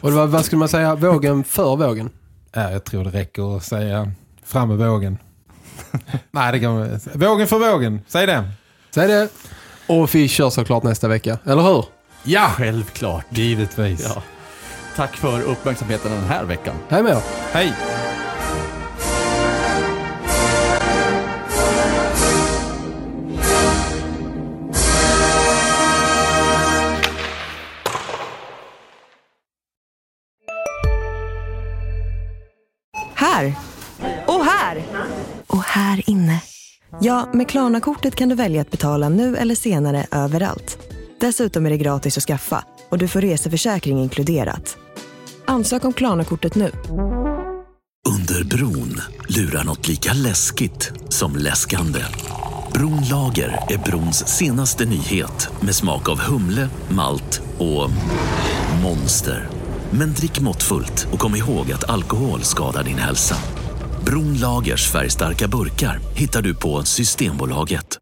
Och det var, vad skulle man säga? Vågen för vågen? Ja, jag tror det räcker att säga fram med vågen. Nej, det kan man Vågen för vågen, säg det. Säg det. Och vi kör såklart nästa vecka, eller hur? Ja, Självklart. givetvis. Ja. Tack för uppmärksamheten den här veckan. Hej med er. Hej. Här! Och här! Och här inne. Ja, med Klarna-kortet kan du välja att betala nu eller senare överallt. Dessutom är det gratis att skaffa och du får reseförsäkring inkluderat. Ansök om Klarna-kortet nu. Under bron lurar något lika läskigt som läskande. Bronlager är brons senaste nyhet med smak av humle, malt och monster. Men drick måttfullt och kom ihåg att alkohol skadar din hälsa. Bron Lagers färgstarka burkar hittar du på Systembolaget.